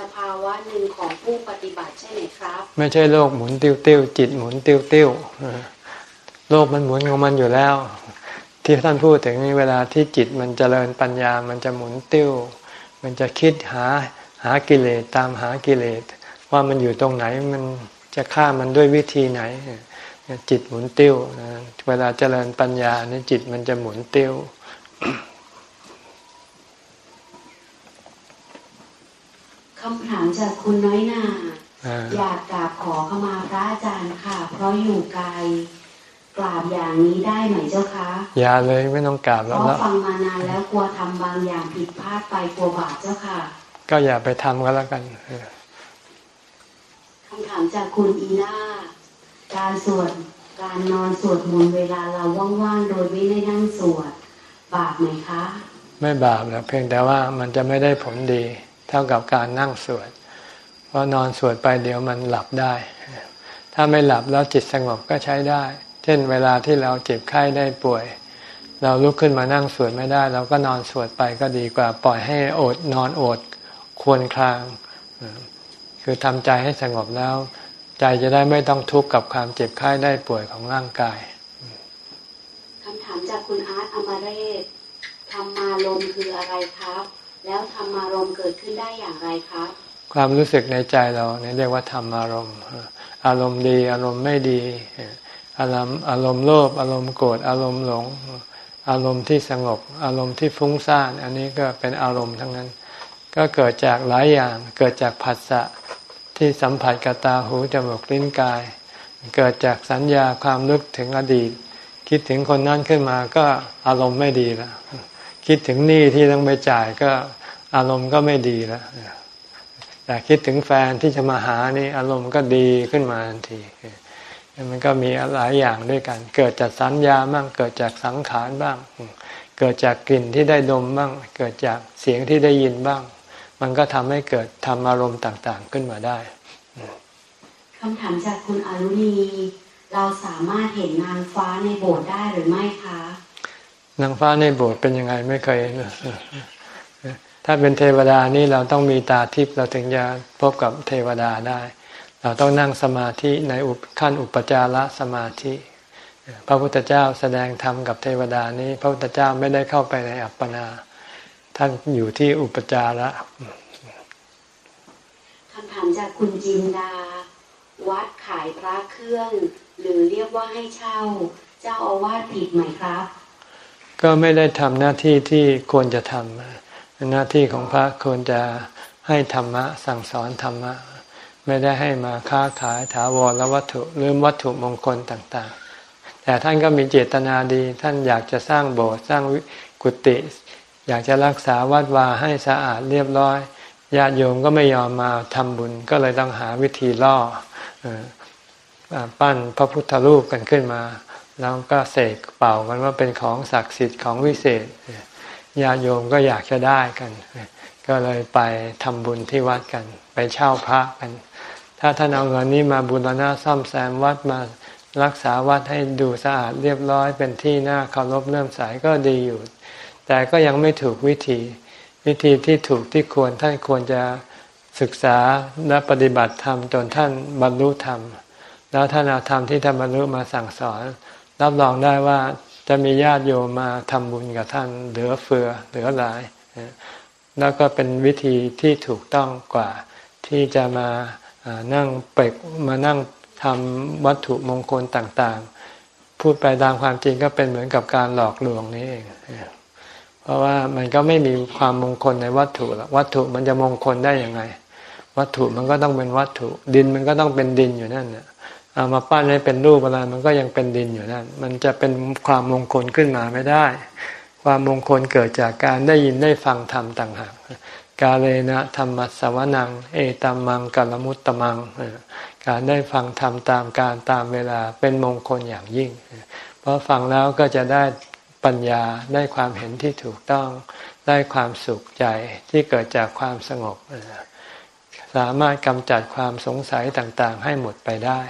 Speaker 4: สภาวะหนึ่งของผู้ปฏิบัติใช่ไหมครับ
Speaker 1: ไม่ใช่โลกหมุนติ้วติ้วจิตหมุนติ้วติ้วโลกมันหมุนของมันอยู่แล้ว ที่ท่านพูดถึงนี้เวลาที่จิตมันเจริญปัญญามันจะหมุนติ้ว มันจะคิดหาหากิเลสตามหากิเลส ว่ามันอยู่ตรงไหนมันจะฆ่ามันด้วยวิธีไหน จิตหมุนติ้วเวลาเจริญปัญญานี่จิตมันจะหมุนติ้ว
Speaker 4: คำถามจากคุณน้อยนา
Speaker 1: อ่า
Speaker 4: อยากกราบขอขมาพระอาจารย์ค่ะ เพราะอยู่ไกลกราบอย่างนี้ได้ไหมเจ้าคะ
Speaker 1: อย่าเลยไม่ต้องกราบ
Speaker 4: เพ
Speaker 1: แล้ว
Speaker 4: ราะ
Speaker 1: แล้ว
Speaker 4: ฟังมานานแล้วกลัวทำบางอย่างผิดพลาดไปกลัวบาปเจ้าค่ะ
Speaker 1: ก็อย่าไปทำก็แล้วกันเออ
Speaker 4: คำถามจากคุณอีล่าการสวดการนอนสวดมนต์เวลาเราว่างๆโดยไม่ได้นั่งสวดบาปไหมคะ
Speaker 1: ไม่บาปหรอกเพียงแต่ว่ามันจะไม่ได้ผลดี เท่ากับการนั่งสวด เพราะนอนสวดไปเดี๋ยวมันหลับได้ ถ้าไม่หลับแล้วจิตสงบก็ใช้ได้ เช่นเวลาที่เราเจ็บไข้ได้ป่วย เราลุกขึ้นมานั่งสวดไม่ได้ เราก็นอนสวดไปก็ดีกว่า ปล่อยให้อดนอนอดควรคลาง คือทำใจให้สงบแล้ว ใจจะได้ไม่ต้องทุกข์กับความเจ็บไข้ได้ป่วยของร่างกาย
Speaker 4: คำถามจากคุณอาร์ตอมเรศธรรมารมคืออะไรครับ แล้วธรรมารมณ์เกิดขึ้นได้อย่างไรครับ
Speaker 1: ความรู้สึกในใจเราเนี่ยเรียกว่าธรรมอารมณ์อารมณ์ดีอารมณ์ไม่ดีอารมณ์อารมณ์โลภอารมณ์โกรธอารมณ์หลง อารมณ์ที่สงบ อารมณ์ที่ฟุ้งซ่าน อันนี้ก็เป็นอารมณ์ทั้งนั้น ก็เกิดจากหลายอย่าง เกิดจากผัสสะที่สัมผัสกับตาหูจมูกลิ้นกาย เกิดจากสัญญาความนึกถึงอดีต คิดถึงคนนั้นขึ้นมาก็อารมณ์ไม่ดีแล้ว คิดถึงหนี้ที่ต้องไปจ่ายก็อารมณ์ก็ไม่ดีแล้วแต่คิดถึงแฟนที่จะมาหานี่อารมณ์ก็ดีขึ้นมาทันที มันก็มีหลายอย่างด้วยกัน เกิดจากสัญญาบ้างเกิดจากสังขารบ้าง เกิดจากกลิ่นที่ได้ดมบ้าง เกิดจากเสียงที่ได้ยินบ้าง มันก็ทำให้เกิดทำอารมณ์ต่างๆขึ้นมาได้
Speaker 4: คำถามจากคุณอรุณีเราสามารถเห็นนางฟ้าในโบสถ์ได้หรือไม่คะ
Speaker 1: นางฟ้าในโบสถ์เป็นยังไงไม่เคยถ้าเป็นเทวดานี่เราต้องมีตาทิพย์เราถึงจะพบกับเทวดาได้ เราต้องนั่งสมาธิในขั้นอุปจารสมาธิ พระพุทธเจ้าแสดงธรรมกับเทวดานี้ พระพุทธเจ้าไม่ได้เข้าไปในอัปปนา ท่านอยู่ที่อุปจาระ
Speaker 4: คำถามจากคุณจินดา วัดขายพระเครื่อง หรือเรียกว่าให้เช่า เจ้าอาวาสผิดไหมครับ
Speaker 1: ก็ไม่ได้ทำหน้าที่ที่ควรจะทำหน้าที่ของพระควรจะให้ธรรมะ สั่งสอนธรรมะ ไม่ได้ให้มาค้าขายถาวรและวัตถุหรือวัตถุมงคลต่างๆ แต่ท่านก็มีเจตนาดี ท่านอยากจะสร้างโบสถ์สร้างกุฏิอยากจะรักษาวัดวาให้สะอาดเรียบร้อยญาติโยมก็ไม่ยอมมาทำบุญก็เลยต้องหาวิธีล่อเอ่อปั้นพระพุทธรูปกันขึ้นมา แล้วก็เสกเป่ากันว่าเป็นของศักดิ์สิทธิ์ของวิเศษญาโยมก็อยากจะได้กัน ก็เลยไปทำบุญที่วัดกัน ไปเช่าพระกัน ถ้าท่านเอาเงินนี้มาบูรณะซ่อมแซมวัดมารักษาวัดให้ดูสะอาดเรียบร้อยเป็นที่น่าเคารพเลื่อมใสก็ดีอยู่ แต่ก็ยังไม่ถูกวิธี วิธีที่ถูกที่ควรท่านควรจะศึกษาและปฏิบัติธรรมจนท่านบรรลุธรรม แล้วท่านเอาธรรมที่ท่านบรรลุมาสั่งสอน รับรองได้ว่าจะมีญาติโยมมาทำบุญกับท่าน เหลือเฟือเหลือหลาย แล้วก็เป็นวิธีที่ถูกต้องกว่าที่จะมานั่งเปกมานั่งทำวัตถุมงคลต่างๆ พูดไปตามความจริงก็เป็นเหมือนกับการหลอกลวงนี่เอง เพราะว่ามันก็ไม่มีความมงคลในวัตถุหรอกวัตถุมันจะมงคลได้ยังไง วัตถุมันก็ต้องเป็นวัตถุ ดินมันก็ต้องเป็นดินอยู่นั่นเนี่ย เอามาปั้นให้เป็นรูปอะไรมันก็ยังเป็นดินอยู่นั่นมันจะเป็นความมงคลขึ้นมาไม่ได้ ความมงคลเกิดจากการได้ยินได้ฟังธรรมต่างหากกาเลนะธรรมัสสวนัง เอตัมมังกัลมุตตมัง การได้ฟังธรรมตามการตามเวลาเป็นมงคลอย่างยิ่ง เพราะฟังแล้วก็จะได้ปัญญาได้ความเห็นที่ถูกต้องได้ความสุขใจที่เกิดจากความสงบ สามารถกำจัดความสงสัยต่างๆ ให้หมดไปได้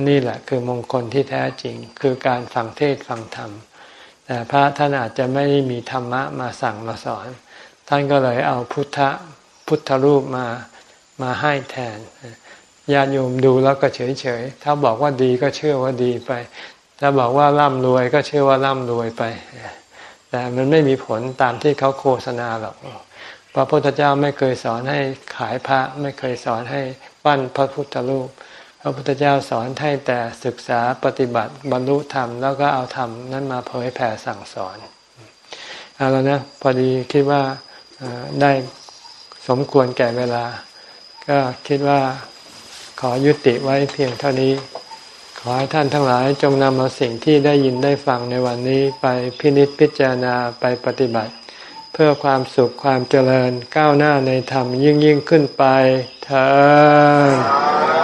Speaker 1: นนี่แหละคือมงคลที่แท้จริง คือการฟังเทศฟังธรรม แต่พระท่านอาจจะไม่มีธรรมะมาสั่งมาสอน ท่านก็เลยเอาพุทธพุทธรูปมามาให้แทนญาติโยมดูแล้วก็เฉยเฉยถ้าบอกว่าดีก็เชื่อว่าดีไป ถ้าบอกว่าร่ำรวยก็เชื่อว่าร่ำรวยไป แต่มันไม่มีผลตามที่เขาโฆษณาหรอกพระพุทธเจ้าไม่เคยสอนให้ขายพระ ไม่เคยสอนให้ปั้นพระพุทธรูป พระพุทธเจ้าสอนให้แต่ศึกษาปฏิบัติบรรลุธรรมแล้วก็เอาธรรมนั้นมาเผยแผ่สั่งสอนเอาแล้วนะพอดีคิดว่าได้สมควรแก่เวลา ก็คิดว่าขอยุติไว้เพียงเท่านี้ ขอให้ท่านทั้งหลายจงนำเอาสิ่งที่ได้ยินได้ฟังในวันนี้ไปพินิจพิจารณาไปปฏิบัติ เพื่อความสุขความเจริญก้าวหน้าในธรรมยิ่งยิ่งขึ้นไปเธอ